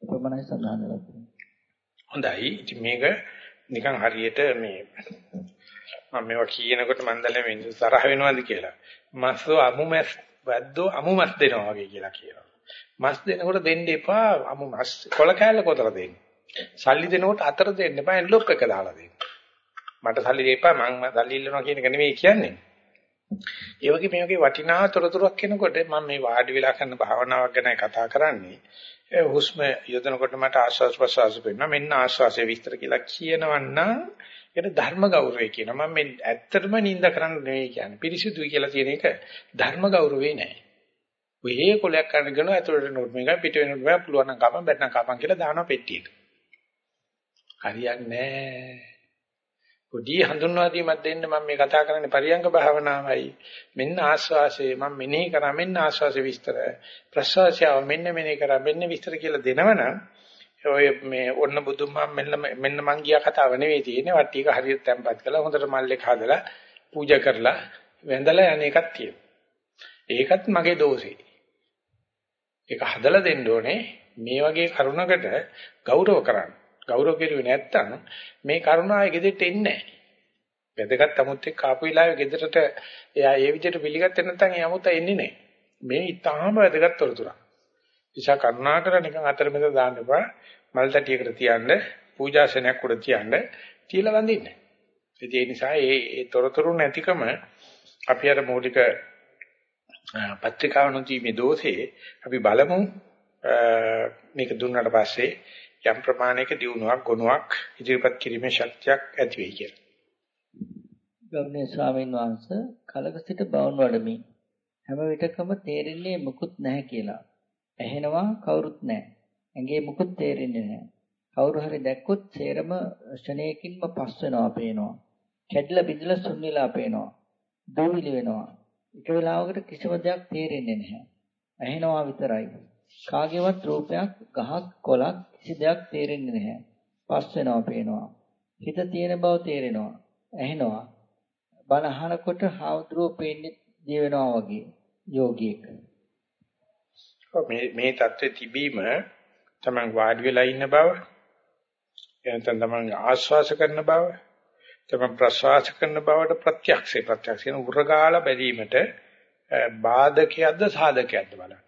B: ප්‍රමණය සඳහන් වෙනවා.
A: හොඳයි. ඉතින් මේක නිකන් හරියට මේ මම මේවා කියනකොට මම දැල්ලා මේ තරහ වෙනවද කියලා. මස්සෝ අමුමස් වැද්දෝ අමුමස් දෙනවා වගේ කියලා කියනවා. මස් දෙනකොට දෙන්න එපා අමු මස් කොල කෑල්ල කොතර දෙන්න. සල්ලි දෙනකොට අතර දෙන්න එපා එන්ලොප් එක දාලා දෙන්න. මට සල්ලි දෙපා මං සල්ලි ඉල්ලනවා කියන එක නෙමෙයි කියන්නේ. ඒ වගේ මේ වගේ වටිනා තොරතුරක් එනකොට මම මේ වාඩි වෙලා කරන භාවනාවක් ගැන කතා කරන්නේ. හුස්ම යොදනකොට මට ආශ්වාස ප්‍රශ්වාස වෙනවා. මෙන්න ආශ්වාසයේ විස්තර කියලා කියනවන්නම් ඒක ධර්ම ගෞරවය කියනවා. මම මේ ඇත්තටම නිඳ කරන්න නෙවෙයි කියන්නේ. පිරිසිදුයි කියලා කියන එක ධර්ම ගෞරවේ නෑ. ඔය කොලයක් කරගෙන ඇතුළට නෝට් මේක පිට වෙනකොට මම පුළුවන් නම් කපන් බැත්නම් කපන් කියලා දානවා පෙට්ටියට. හරියන්නේ නෑ. පොඩි හඳුන්වා දීමක් දෙන්න මම මේ කතා කරන්නේ පරියංග භාවනාවයි. මෙන්න ආස්වාසේ මම මෙනෙහි කරා මෙන්න ආස්වාසේ විස්තර. ප්‍රසවාසයව මෙන්න මෙනෙහි කරා මෙන්න විස්තර කියලා දෙනවනම් ඔය මේ ඔන්න බුදුන් මම මෙන්න මෙන්න මං ගියා කතාව නෙවෙයි තියෙන්නේ. වට්ටි එක හරියට තැම්පත් කරලා හොඳට මල්ලෙක් හදලා පූජා කරලා වැඳලා යන එකක් තියෙනවා. ඒකත් මගේ දෝෂේ. ඒක හදලා දෙන්න ඕනේ මේ වගේ කරුණකට ගෞරව කරන්න. ගෞරව කෙරුවේ නැත්තම් මේ කරුණාව ගෙදෙට එන්නේ නැහැ. වැදගත් 아무ත් එක්ක ආපු වෙලාවේ ගෙදරට එයා ඒ විදිහට පිළිගත්තේ නැත්නම් ඒ 아무ත් එන්නේ නැහැ. මේ ඉතාම වැදගත් තොරතුරක්. නිසා කරුණාකර නිකන් අතරමැද දාන්න එපා. මල් තටියකට තියන්න, පූජාසනයක් උඩ තියන්න, තියලා වඳින්න. ඒ නිසා ඒ ඒ තොරතුරු නැතිකම අපි අර මූලික පත්‍රිකාවනදී මේ දෝෂේ අපි බලමු මේක දුන්නාට පස්සේ යම් ප්‍රමාණයක දියුණුවක් ගුණයක් ඉදිරිපත් කිරීමේ ශක්තියක් ඇති වෙයි කියලා.
B: ගෞරවනීය ස්වාමීන් වහන්සේ කලක සිට බවුන් වඩමි. හැම විටකම තේරෙන්නේ මුකුත් නැහැ කියලා. ඇහෙනවා කවුරුත් නැහැ. ඇඟේ මුකුත් තේරෙන්නේ නැහැ. කවුරු හරි දැක්කොත් සේරම ෂණයකින්ම පස් වෙනවා පේනවා. කැඩලා බිඳලා සුන් වෙලා පේනවා. දෝවිලි වෙනවා. එක වෙලාවකට කිසිම දෙයක් තේරෙන්නේ නැහැ. ඇහෙනවා විතරයි. කාගේවත් රූපයක් ගහක් කොලක් කිසි දෙයක් තේරෙන්නේ නැහැ. පස් වෙනවා පේනවා. හිත තියෙන බව තේරෙනවා. ඇහෙනවා. බණ අහනකොට හාමුදුරුවෝ පේන්නේ දිය වෙනවා වගේ යෝගියෙක්.
A: මේ මේ தත්ත්වෙ තිබීම තමන් වාඩි වෙලා ඉන්න බව එතන තමන් ආශ්වාස කරන බව තමන් ප්‍රශ්වාස කරන බවට ප්‍රත්‍යක්ෂේ ප්‍රත්‍යක්ෂේන උරගාලා බැලීමට බාධකයක්ද සාධකයක්ද බලන්න.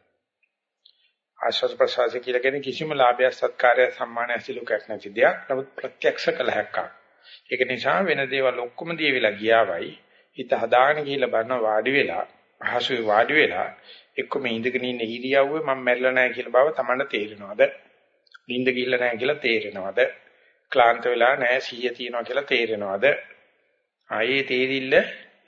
A: ආශ්වාස ප්‍රශ්වාස කියලා කියන්නේ කිසිම ලාභයක් සත්කාරයක් සම්මානයක් සිලුකයක් නැති දෙයක්. නමුත් ප්‍රත්‍යක්ෂ කළ හැක්කක්. ඒක නිසා වෙන දේවල් ඔක්කොම දී වෙලා ගියාවයි හිත හදාගෙන ගිහිල්ලා බලන වාඩි වෙලා අහසුවේ වාඩි වෙලා එක්ක මේ ඉඳගෙන ඉන්න ඉරියව්වේ මම මැරෙලා නැහැ කියලා බව තමන්න තේරෙනවද? නිින්ද ගිහිල්ලා නැහැ කියලා තේරෙනවද? ක්ලාන්ත වෙලා නැහැ සිහිය තියනවා කියලා තේරෙනවද? ආයේ තේරිල්ල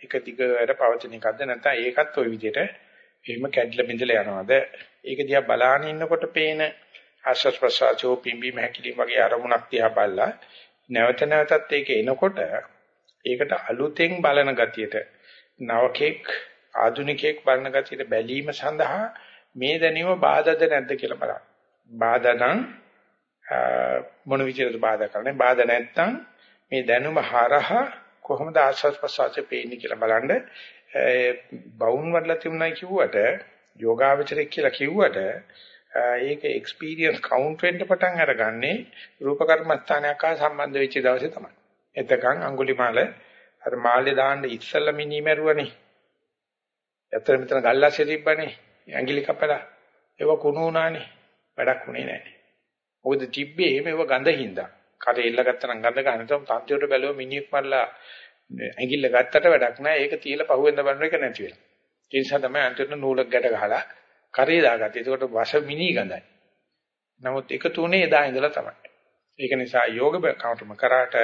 A: එක දිගට පවතින එකක්ද නැත්නම් ඒකත් ওই විදිහට එහෙම කැඩිලා බිඳලා යනවද? ඒක දිහා බලාගෙන ඉන්නකොට පේන ආශ්වාස ප්‍රශ්වාසෝ පිම්බි මහකිලි වගේ අරමුණක් දිහා බලලා නැවත නැවතත් ඒක එනකොට ඒකට අලුතෙන් බලන ගතියට නවකෙක් ආධුනිකයෙක් බලන ගතියට බැලීම සඳහා මේ දැනීම බාධාද නැද්ද කියලා බලන්න. බාධා නම් මොන විදිහටද බාධා කරන්නේ? බාධා නැත්නම් මේ දැනුම හරහා කොහොමද ආශ්වාස ප්‍රශ්වාසය පේන්නේ කියලා බලන්න බවුන් වඩලා තිබුණා කිව්වට යෝගාවචරයක් කියලා කිව්වට ඒක එක්ස්පීරියන්ස් කවුන්ට් වෙන්න පටන් අරගන්නේ රූප කර්මස්ථානයක් හා සම්බන්ධ වෙච්ච දවසේ තමයි. එතකන් අඟුලිමාල අර මාළේ දාන්න ඉස්සල්ලා මිනි මරුවනේ. ඇත්තට මෙතන ගල්ලාසේ තිබ්බනේ. ඇඟිලි කපලා. ඒක කුණු උනානේ. වැඩක් උනේ නැහැ. මොකද තිබ්බේ මේව ගඳ හින්දා. කරේ ඉල්ල ගත්තා නම් ගඳ ගන්න තම තන්තියට බැලුව මිනිහෙක් මරලා ඇඟිල්ල ගත්තට වැඩක් නැහැ. ඒක තියලා පහුවෙන්ද බලන එක නැති වෙනවා. ඒ නිසා තමයි අන්තිමට නූලක් ගැට ගහලා කරේ දාගත්තේ. ඒකට වස මිනි ගඳයි. නමුත් එකතු උනේ එදා ඉඳලා තමයි. ඒක නිසා යෝග කවටම කරාට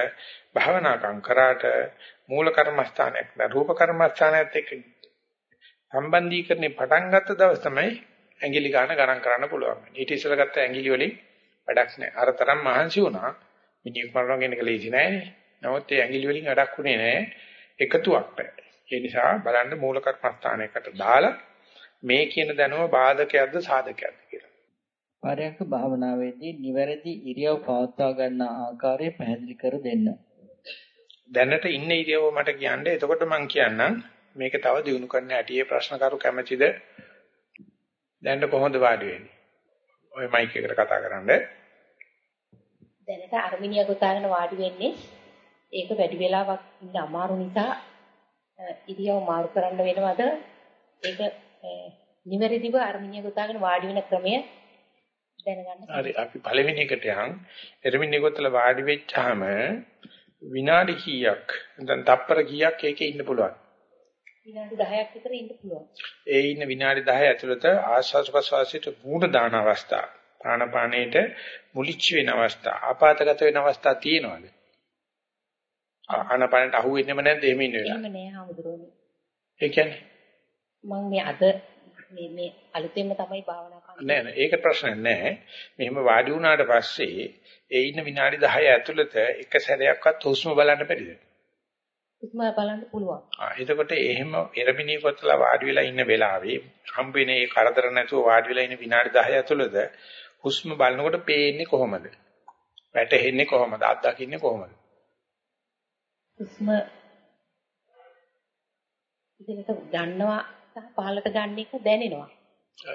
A: භාවනාකම් කරාට මූල කර්මස්ථානයක් ද රූප කර්මස්ථානයත් එක්ක සම්බන්ධීකරණේ පටන් ගත්ත දවස් තමයි ඇඟිලි ගන්න ගණන් කරන්න පුළුවන්. ඊට ඉස්සෙල්ලා ගත්ත ඇඟිලි වලින් වැඩක් නැහැ. අර තරම් මහන්සි වුණා. මිනිහෙක් මරනවා කියන එක ලේසි නෑනේ. නමුත් ඒ ඇඟිලි වලින් වැඩක් උනේ නෑ. එකතුවක් බෑ. ඒ නිසා බලන්න මූල කර්මස්ථානයකට දාලා මේ කියන දැනුම බාධකයක්ද සාධකයක්ද කියලා.
B: පරයන්ක භාවනාවේදී නිවැරදි ඉරියව් පවත්වා ගන්න ආකාරය පැහැදිලි කර දෙන්න.
A: දැනට ඉන්න ඉරියව්ව මට කියන්න. එතකොට මම කියන්නම් මේක තව දියුණු කරන්න ඇටියේ ප්‍රශ්න කරු කැමැතිද? දැනට කොහොමද වාඩි වෙන්නේ? ඔය මයික් එකට කතා කරන්නේ.
E: දැනට අර්මිනිය ගොතාගෙන වාඩි වෙන්නේ ඒක වැඩි වෙලාවක් ඉන්න අමාරු නිසා ඉරියව් මාරු කරන්න වෙනවද? ඒක නිවැරදිව අර්මිනිය ගොතාගෙන වාඩි වෙන ක්‍රමය දැනගන්න
A: හරි අපි පළවෙනි එකට යන් එර්මිනිය ගොතලා වාඩි වෙච්චාම විනාඩි කීයක් නැත්නම් තප්පර කීයක් ඒකේ ඉන්න පුළුවන්?
E: විනාඩි 10ක් විතර ඉන්න පුළුවන්.
A: ඒ ඉන්න විනාඩි 10 ඇතුළත ආශ්වාස ප්‍රශ්වාසයට මූණ දාන අවස්ථාව ආනපානේට මුලිච්ච වෙන අවස්ථා ආපాతගත වෙන අවස්ථා තියෙනවද ආනපානට අහු වෙන්නෙම නැද්ද? එහෙම ඉන්න වෙලාව
E: එහෙම නෑ හමුදුරෝනේ
A: ඒ කියන්නේ?
E: මම මේ අද මේ මේ අලුතෙන්ම තමයි භාවනා කරන්නේ.
A: නෑ නෑ. ඒක ප්‍රශ්නයක් නෑ. මෙහෙම වාඩි වුණාට පස්සේ ඒ ඉන්න විනාඩි 10 ඇතුළත එක සැරයක්වත් හුස්ම බලන්න බැරිද?
E: හුස්ම බලන්න පුළුවන්.
A: ආ එතකොට එහෙම එරමිනී කොටලා වාඩි වෙලා ඉන්න වෙලාවේ හම්බ වෙන ඒ කරදර නැතුව වාඩි වෙලා ඉන්න විනාඩි 10 ඇතුළත හුස්ම බලනකොට පේන්නේ කොහොමද? වැටෙන්නේ කොහොමද? අත්දකින්නේ කොහොමද?
E: හුස්ම ඉතින්ට ගන්නවා සහ පහළට ගන්න එක දැනෙනවා.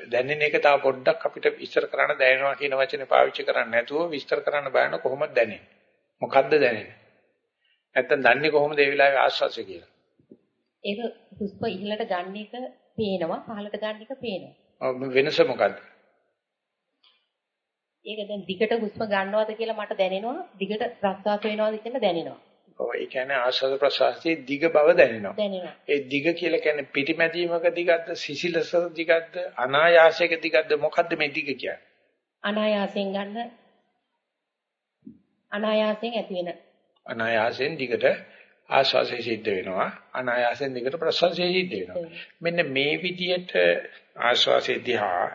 A: දැනෙන එක තව පොඩ්ඩක් අපිට විස්තර කරන්න දැනෙනවා කියන වචනේ පාවිච්චි කරන්නේ නැතුව විස්තර කරන්න බලන කොහොමද දැනෙන්නේ? මොකද්ද දැනෙන්නේ? නැත්තම් දන්නේ කොහොමද ඒ වෙලාවේ ආශ්වාසය කියලා?
E: ඒක හුස්ම ඉහළට ගන්න එක පේනවා පහළට ගන්න එක පේනවා.
A: වෙනස මොකද්ද?
E: ඒක දැන් දිගට හුස්ම ගන්නවද කියලා මට දැනෙනවා දිගට ප්‍රස්වාස වෙනවද කියලා දැනෙනවා.
A: ඒ කියන්නේ ආශ්වාස ප්‍රශ්වාසයේ දිග බව දැනෙනවා.
E: දැනෙනවා.
A: ඒ දිග කියලා කියන්නේ පිටිමැදීමක දිගක්ද සිසිලස දිගක්ද අනායාසයක දිගක්ද මොකද්ද මේ දිග කියන්නේ?
E: අනායාසයෙන් ගන්න අනායාසයෙන් ඇති වෙන
A: අනායාසයෙන් දිගට ආශ්වාසය සිද්ධ වෙනවා අනායාසයෙන් දිගට ප්‍රශ්වාසය සිද්ධ වෙනවා මෙන්න මේ විදියට ආශ්වාසය දිහා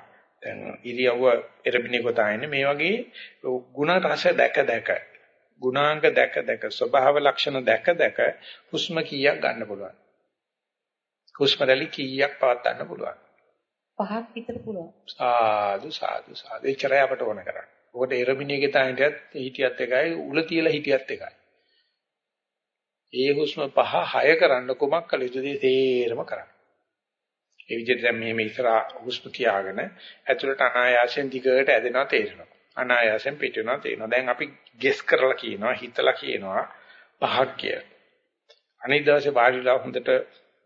A: දැන් ඉරියව්ව එරපිනේ කොටායන්නේ මේ වගේ ಗುಣ රස දැක දැක ගුණාංග දැක දැක ස්වභාව ලක්ෂණ දැක දැක හුස්ම කීයක් ගන්න පුළුවන් හුස්ම රැලි කීයක් පවත් ගන්න පුළුවන්
E: පහක් විතර පුළුවන්
A: සාදු සාදු සාදු එච්චරයි අපට ඕන කරන්නේ. ඔකට එරමිනිය ගෙතානිටත් හිටියත් එකයි උල තියලා හිටියත් එකයි. ඒ හුස්ම පහ හය කරන්න කොමක් කළ යුතුද තේරම කරන්න. ඒ විදිහට දැන් මෙහෙම ඉස්සරහා හුස්ම තියාගෙන ඇතුළට අනායාසයෙන් දිගට ඇදෙනවා තේරෙනවා. අනායාසයෙන් පිට වෙනවා තේරෙනවා. දැන් අපි ගෙස් කරලා කියනවා හිතලා කියනවා පහක් කිය. අනිත් දවසේ වාඩිලා හොඳට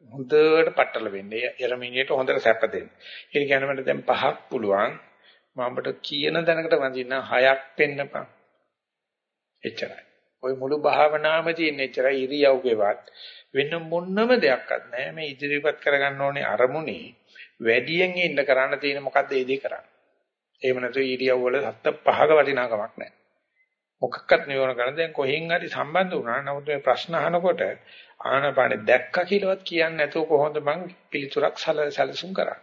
A: හොඳට පట్టල වෙන්නේ. එරමිනියට හොඳට සැප දෙන්න. ඒ කියන්නේ මට දැන් පහක් පුළුවන්. මමට කියන දැනකට වඳින්න හයක් පෙන්නපන්. එච්චරයි. ওই මුළු භාවනාවම තියෙන එච්චරයි ඉරියව්කේවත් වෙන මොන්නම දෙයක්වත් නැහැ. මේ ඉදිරිපත් කරගන්න ඕනේ අරමුණේ වැඩියෙන් ඉන්න කරන්න තියෙන මොකද්ද ඒ දේ කරන්නේ. එහෙම නැත්නම් ඉරියව් වල හත්ත පහක වටිනාකමක් නැහැ. මොකක්වත් නිවන කරන දැන් කොහෙන් හරි සම්බන්ධ වුණා. නමුත් මේ ප්‍රශ්න අහනකොට ආනපානෙ දැක්කා කියලාවත් කියන්නේ නැතුව කොහොමද මං පිළිතුරක් සැලසුම් කරන්නේ.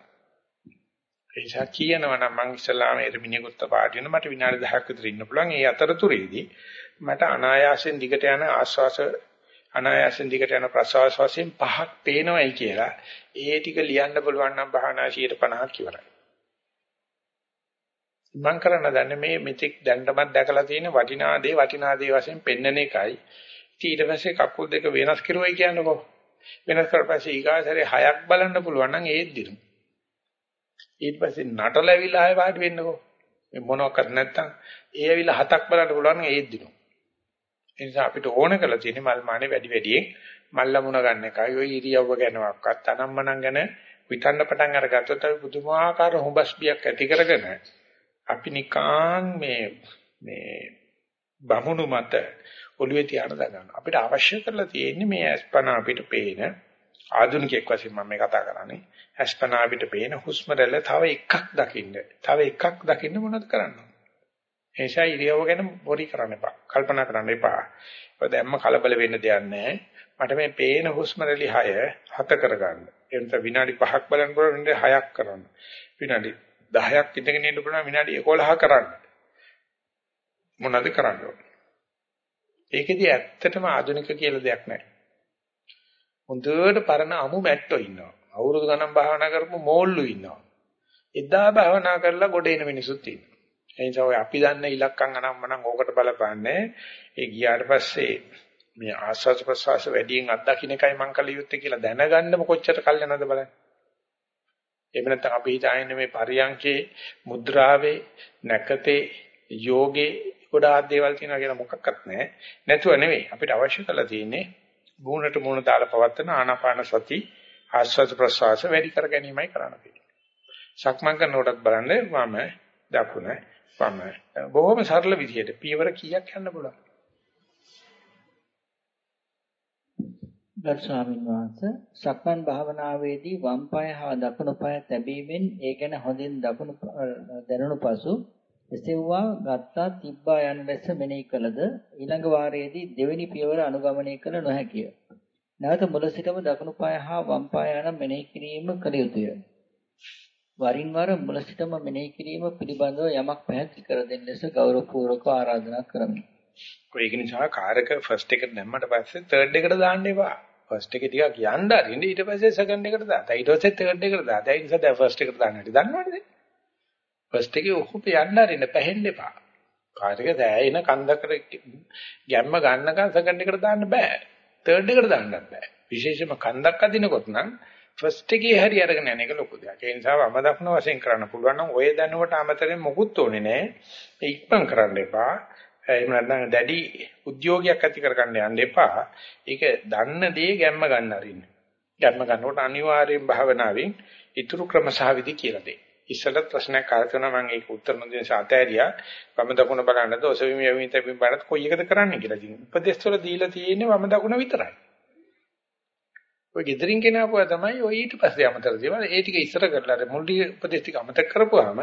A: ඒ නිසා කියනවා නම් මං ඉස්ලාම එරමිනියකුත් පාඩි වෙන මට විනාඩි 10ක් විතර ඉන්න පුළුවන්. ඒ අතරතුරේදී මට අනායාසයෙන් දිගට යන ආශ්වාස අනායාසයෙන් දිගට යන ප්‍රශ්වාස වශයෙන් පහක් පේනවයි කියලා ඒ ටික ලියන්න පුළුවන් නම් භාවනා 50ක් ඉවරයි. මම කරන්න දන්නේ මේ මෙතික් දැන්නමත් දැකලා තියෙන වටිනා දේ වටිනා දේ වශයෙන් පෙන්වන එකයි. ඊට පස්සේ කකුල් දෙක වෙනස් කරුවයි කියන්නකෝ. වෙනස් කරපස්සේ ඊගාසරේ හයක් බලන්න පුළුවන් නම් ඒත් දිනු. ඊට පස්සේ නටලැවිලා ආයෙ වාඩි වෙන්නකෝ. මේ මොනවාක්වත් නැත්තම් ඒ ඇවිල්ලා හතක් බලන්න පුළුවන් නම් ඒත් දිනු. ඒ නිසා අපිට ඕන කරලා තියෙන්නේ මල් මානේ වැඩි වැඩියෙන් මල්ලමුණ ගන්න එකයි. ඔය ඉරියව්ව ගැනවත් අනම්මනම් ගැන විතන්න පටන් අරගත්තොත් අපි පුදුමාකාර හොඹස් බියක් ඇති කරගෙන අපි නිකාන් මේ මේ බමුණු මත ඔළුවේ තියාන දගන්න. අපිට අවශ්‍ය කරලා තියෙන්නේ මේ අස්පන අපිට පේන ආධුනිකයෙක් වශයෙන් මම මේ කතා කරන්නේ. අස්පන අපිට පේන හුස්ම රැල්ල තව එකක් දකින්න. තව එකක් දකින්න මොනවද කරන්න? එනිසා ඉරියව්ව ගැන බොරි කරන්න එපා. කල්පනා කරන්න එපා. ඔය දැම්ම කලබල වෙන්න දෙයක් නැහැ. මට මේ පේන හුස්ම රැලි 6 හත කරගන්න. එනත විනාඩි 5ක් බලන්න පුළුවන් විනාඩි 6ක් කරන්න. විනාඩි 10ක් ඉඳගෙන ඉන්න පුළුවන් විනාඩි 11 කරන්න. මොනවද කරන්න ඕනේ? ඒකෙදි ඇත්තටම ආධුනික කියලා දෙයක් නැහැ. හොඳට පරණ අමු මැට්ටෝ ඉන්නවා. අවුරුදු ගණන් භාවනා කරපු මෝල්ලු ඉන්නවා. එදා භාවනා කරලා ගොඩ එන මිනිසුත් ඉන්නවා. ඒ නිසා ඔය අපි දන්න ඉලක්කම් අනම්මනම් ඕකට බලපන්නේ. ඒ ගියාට පස්සේ මේ ආස්වාද ප්‍රසවාස වැඩියෙන් අත්දකින්න එකයි මං කල යුත්තේ කියලා දැනගන්නම කොච්චර කල් යනවද බලන්න. එහෙම නැත්නම් අපි හිතාන්නේ මේ පරියංකේ මුද්‍රාවේ නැකතේ යෝගේ ගොඩාක් දේවල් තියෙනවා කියලා මොකක්වත් නැහැ. නැතුව නෙවෙයි අපිට අවශ්‍ය කරලා තියෙන්නේ මූණට මූණ දාලා පවත්තන ආනාපාන සති ආස්වාද ප්‍රසවාස වැඩි කර ගැනීමයි කරන්න තියෙන්නේ. සක්මන් කරනකොටත් බලන්න වම දකුණ වම බොහොම සරල විදිහට පියවර කීයක් යන්න පුළුවන්.
B: ගරු ස්වාමීන් වහන්සේ සක්මන් භාවනාවේදී වම් පාය හා දකුණු පාය තැබීමෙන් ඒ ගැන හොඳින් දකුණු දැනුණු පසු එසෙව්වා ගත්තා තිබ්බා යන ලෙස මෙනෙහි කළද ඊළඟ වාරයේදී දෙවෙනි පියවර අනුගමනය කළ නොහැකිය. නැවත මුල සිටම දකුණු පාය හා වම් පාය යන මෙනෙහි කිරීම කළ යුතුය. වරින් වර මුල සිටම මෙනෙහි කිරීම පිළිබඳව යමක් පැහැදිලි කර දෙන්න ලෙස ගෞරවපූර්වකව ආරාධනා කරමි.
A: ඒක නිසා කාර් එක ෆස්ට් එකට දැම්මට පස්සේ තර්ඩ් එකට දාන්න එපා. ෆස්ට් එකේ ටිකක් යන්න අරින්න ඊට පස්සේ සෙකන්ඩ් එකට දාන්න. ඊට පස්සේ තර්ඩ් එකට දාන්න. ඒ නිසා දැන් ෆස්ට් එකට දාන්න හැටි දන්නවනේ. ෆස්ට් එකේ ඔහොම යන්න අරින්න පැහෙන්න එපා. කාර් එක දැයින කන්දකට ගැම්ම ගන්නකන් සෙකන්ඩ් එකට දාන්න බෑ. තර්ඩ් එකට දාන්නත් බෑ. විශේෂයෙන්ම කන්දක් අදිනකොට නම් ෆස්ට් එකේ හරි අරගෙන යන එක ලොකු දෙයක්. ඒ නිසා වම දකුණ වශයෙන් කරන්න පුළුවන් නම් ඔය දැනුවට අමතරෙන් මොකුත් ඕනේ නෑ. ඒ ඉක්මන් කරන්න එපා. එහෙම නැත්නම් දැඩි උද්‍යෝගයක් ඇති කරගන්න යන්න එපා. ඒක දන්න දේ ගැම්ම ගන්න අරින්න. ගැම්ම ගන්නකොට අනිවාර්යෙන් භාවනාවෙන් ඊතුරු ක්‍රම සහ විදි කියලා දෙන්න. ඉස්සෙල්ලත් ප්‍රශ්නයක් අහලා තියෙනවා මම ඒක උත්තර නොදෙන සාතෑරියා වම දකුණ බලන්නද ඔසවීම යවීම තැබීම බලන්නද කොයි එකද කරන්න කියලා තියෙනවා. උපදේශ වල දීලා තියෙන්නේ වම දකුණ විතරයි. ඔය gedirin කෙනාපුවා තමයි ඔය ඊට පස්සේ අමතර දේවල් ඒ ටික ඉස්සර කරලා අර මුල් උපදේශ ටික අමතක කරපුවාම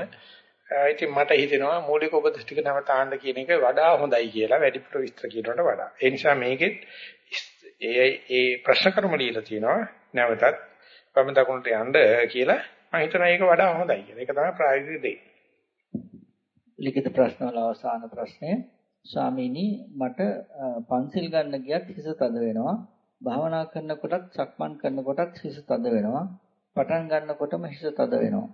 A: ඉතින් මට හිතෙනවා මූලික උපදේශ ටික නැවත ආන්න කියන එක වඩා හොඳයි කියලා වැඩිපුර විස්තර කියනකට වඩා. ඒ නිසා මේකෙත් ඒ ඒ ප්‍රශ්න කර්ම ලියලා තියෙනවා නැවතත් වම දකුණට යන්න කියලා මම හිතනවා ඒක වඩා හොඳයි කියලා. ඒක තමයි ප්‍රායෝගික දේ.
B: ලිඛිත ප්‍රශ්න වල අවසාන ප්‍රශ්නය ස්වාමීනි මට පන්සිල් ගන්න ගියත් හිස තද වෙනවා. භාවනා කරනකොටත් සක්මන් කරනකොටත් හිස තද වෙනවා. පටන් ගන්නකොටම හිස තද වෙනවා.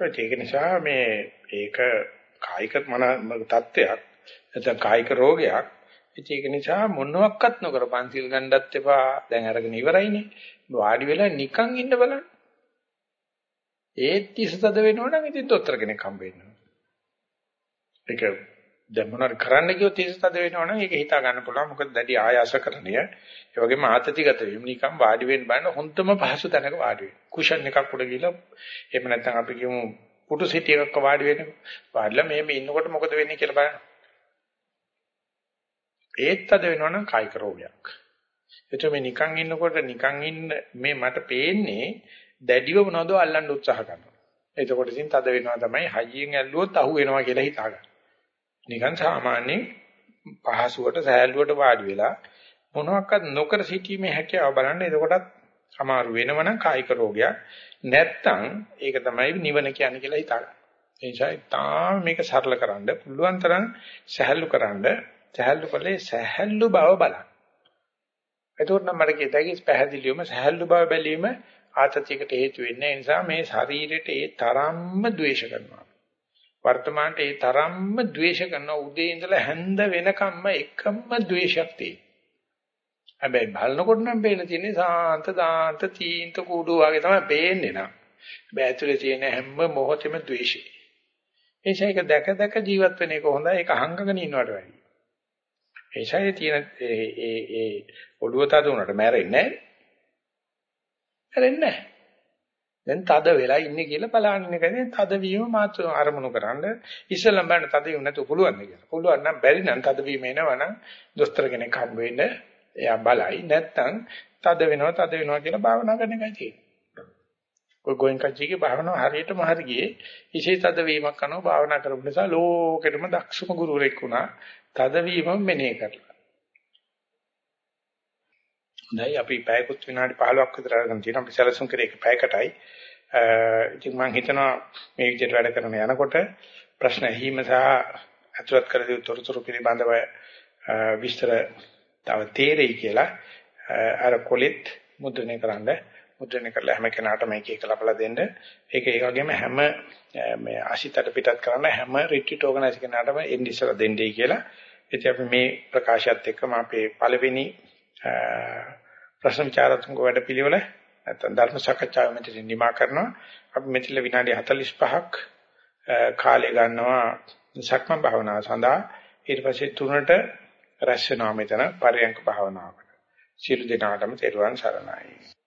A: ඒක නිසා මේ ඒක කායික මන තත්ත්වයක් නැත්නම් කායික රෝගයක්. ඒක නිසා මොනවත් නොකර පන්සිල් ගන්නත් එපා. දැන් අරගෙන ඉවරයිනේ. වාඩි වෙලා නිකන් ඉන්න බලන්න. ඒත් ඉස්සතද වෙනවනම් ඉතින් දොස්තර කෙනෙක් හම්බ වෙනවා. ඒක දැන් මොනවාරි කරන්න ගියොත් ඉස්සතද වෙනවනම් ඒක හිතා ගන්න පුළුවන්. මොකද දැඩි ආයාසකරණය. ඒ වගේම ආතතිගත වීම නිකන් වාඩි වෙන්න බෑන හොඳම පහසු තැනක වාඩි වෙන්න. කුෂන් එකක් උඩ ගිහලා එහෙම නැත්නම් අපි කියමු පුටු සිටි එකක වාඩි වෙන්න. වාඩිලා මෙහෙම ඉන්නකොට මොකද වෙන්නේ කියලා බලන්න. ඒත් අද වෙනවනම් කායික රෝගයක්. එතකොට මේ නිකන් ඉන්නකොට නිකන් ඉන්න මේ මට පේන්නේ දැඩිව මොනවද අල්ලන්න උත්සාහ කරනවා. එතකොට ඉතින් තද වෙනවා තමයි හයියෙන් ඇල්ලුවොත් අහු වෙනවා කියලා හිතා ගන්න. නිකන් සාමාන්‍යයෙන් පහසුවට සෑල්ලුවට වාඩි වෙලා මොනවාක්වත් නොකර සිටීමේ හැකියාව බලන්න එතකොටත් අමාරු වෙනවනම් කායික රෝගයක් නැත්තම් ඒක තමයි නිවන කියන්නේ කියලා හිතා ගන්න. ඒ නිසා තාම මේක සරලකරනද පුළුවන් තරම් සහැල්ලු කරන්න සහැල්ලු කළේ සහැල්ලු බව බලන්න. එතකොට නම් මට කියතයි පැහැදිලිවම සහැල්ලු බව බැලීම ආතතියකට හේතු වෙන්නේ. ඒ නිසා මේ ශරීරයට ඒ තරම්ම ද්වේෂ කරනවා. වර්තමානයේ ඒ තරම්ම ද්වේෂ කරන උදේ ඉඳලා හැන්ද වෙනකම්ම එකම ද්වේෂයක් තියෙනවා. හැබැයි බලනකොට නම් පේන තියෙන්නේ සාන්ත දාන්ත තීන්ත කුඩු වගේ තමයි පේන්නේ නා. හැබැයි ඇතුලේ තියෙන හැම මොහොතෙම ද්වේෂය. එනිසා ඒක දැක දැක ජීවත් වෙන එක හොඳයි. ඒක අහංගගෙන ඉන්නවට වැඩියි. එනිසා තියෙන ඒ ඒ ඒ ඔළුව තද උනට මැරෙන්නේ නැහැ. මැරෙන්නේ නැහැ. දැන් තද වෙලා ඉන්නේ කියලා බලන්න එකනේ තද වීම මාත්‍ර අරමුණු කරන්න ඉස්සෙල්ලම බලන්න තද වීම නැතුව පුළුවන් කියලා. පුළුවන් නම් බැරි නම් තද වීම එනවනම් දොස්තර කෙනෙක් හම්බ වෙන්න එයා බලයි නැත්තම් තද වෙනවා තද වෙනවා කියලා භාවනා කරන එකයි තියෙන්නේ. ඔය ගෝයන්කජීගේ භාවනාව හරියටම හරි ගියේ විශේෂ තද වීමක් කරනවා භාවනා කරපු නිසා ලෝකෙටම දක්ෂම ගුරුවරෙක් වුණා තද වීම මෙනේ කරලා. හොඳයි අපි පැයකුත් විනාඩි 15ක් විතර අරගෙන තියෙනවා අපි සැලසුම් කරේ එක පැයකටයි. ඉතින් මම හිතනවා මේ විදිහට වැඩ කරන යනකොට ප්‍රශ්න ඇහිීම සහ අතුලත් කර දීු තොරතුරු පිළිබඳව විස්තර තව තේරෙයි කියලා අර කොලෙත් මුද්‍රණය කරන්න මුද්‍රණය කරලා හැම කෙනාටම එක එක ලබලා දෙන්න. ඒක ඒ වගේම හැම මේ අසිතට පිටත් කරන්න හැම රිට්‍රීට් ඕගනයිස් කෙනාටම එන්න ඉස්සලා දෙන්නයි කියලා. ඉතින් අපි මේ ප්‍රකාශයත් එක්කම අපේ පළවෙනි ප්‍රශ්න විචාරතුංග වැඩ පිළිවෙල නැත්නම් ධර්ම සාකච්ඡාව මෙතන නිමා කරනවා. අපි මෙතන විනාඩි 45ක් කාලය ගන්නවා සක්මන් භාවනාව සඳහා. ඊට පස්සේ තුනට රැස් වෙනවා මෙතන පරයන්ක භාවනාවකට. සියලු දෙනාටම තෙරුවන් සරණයි.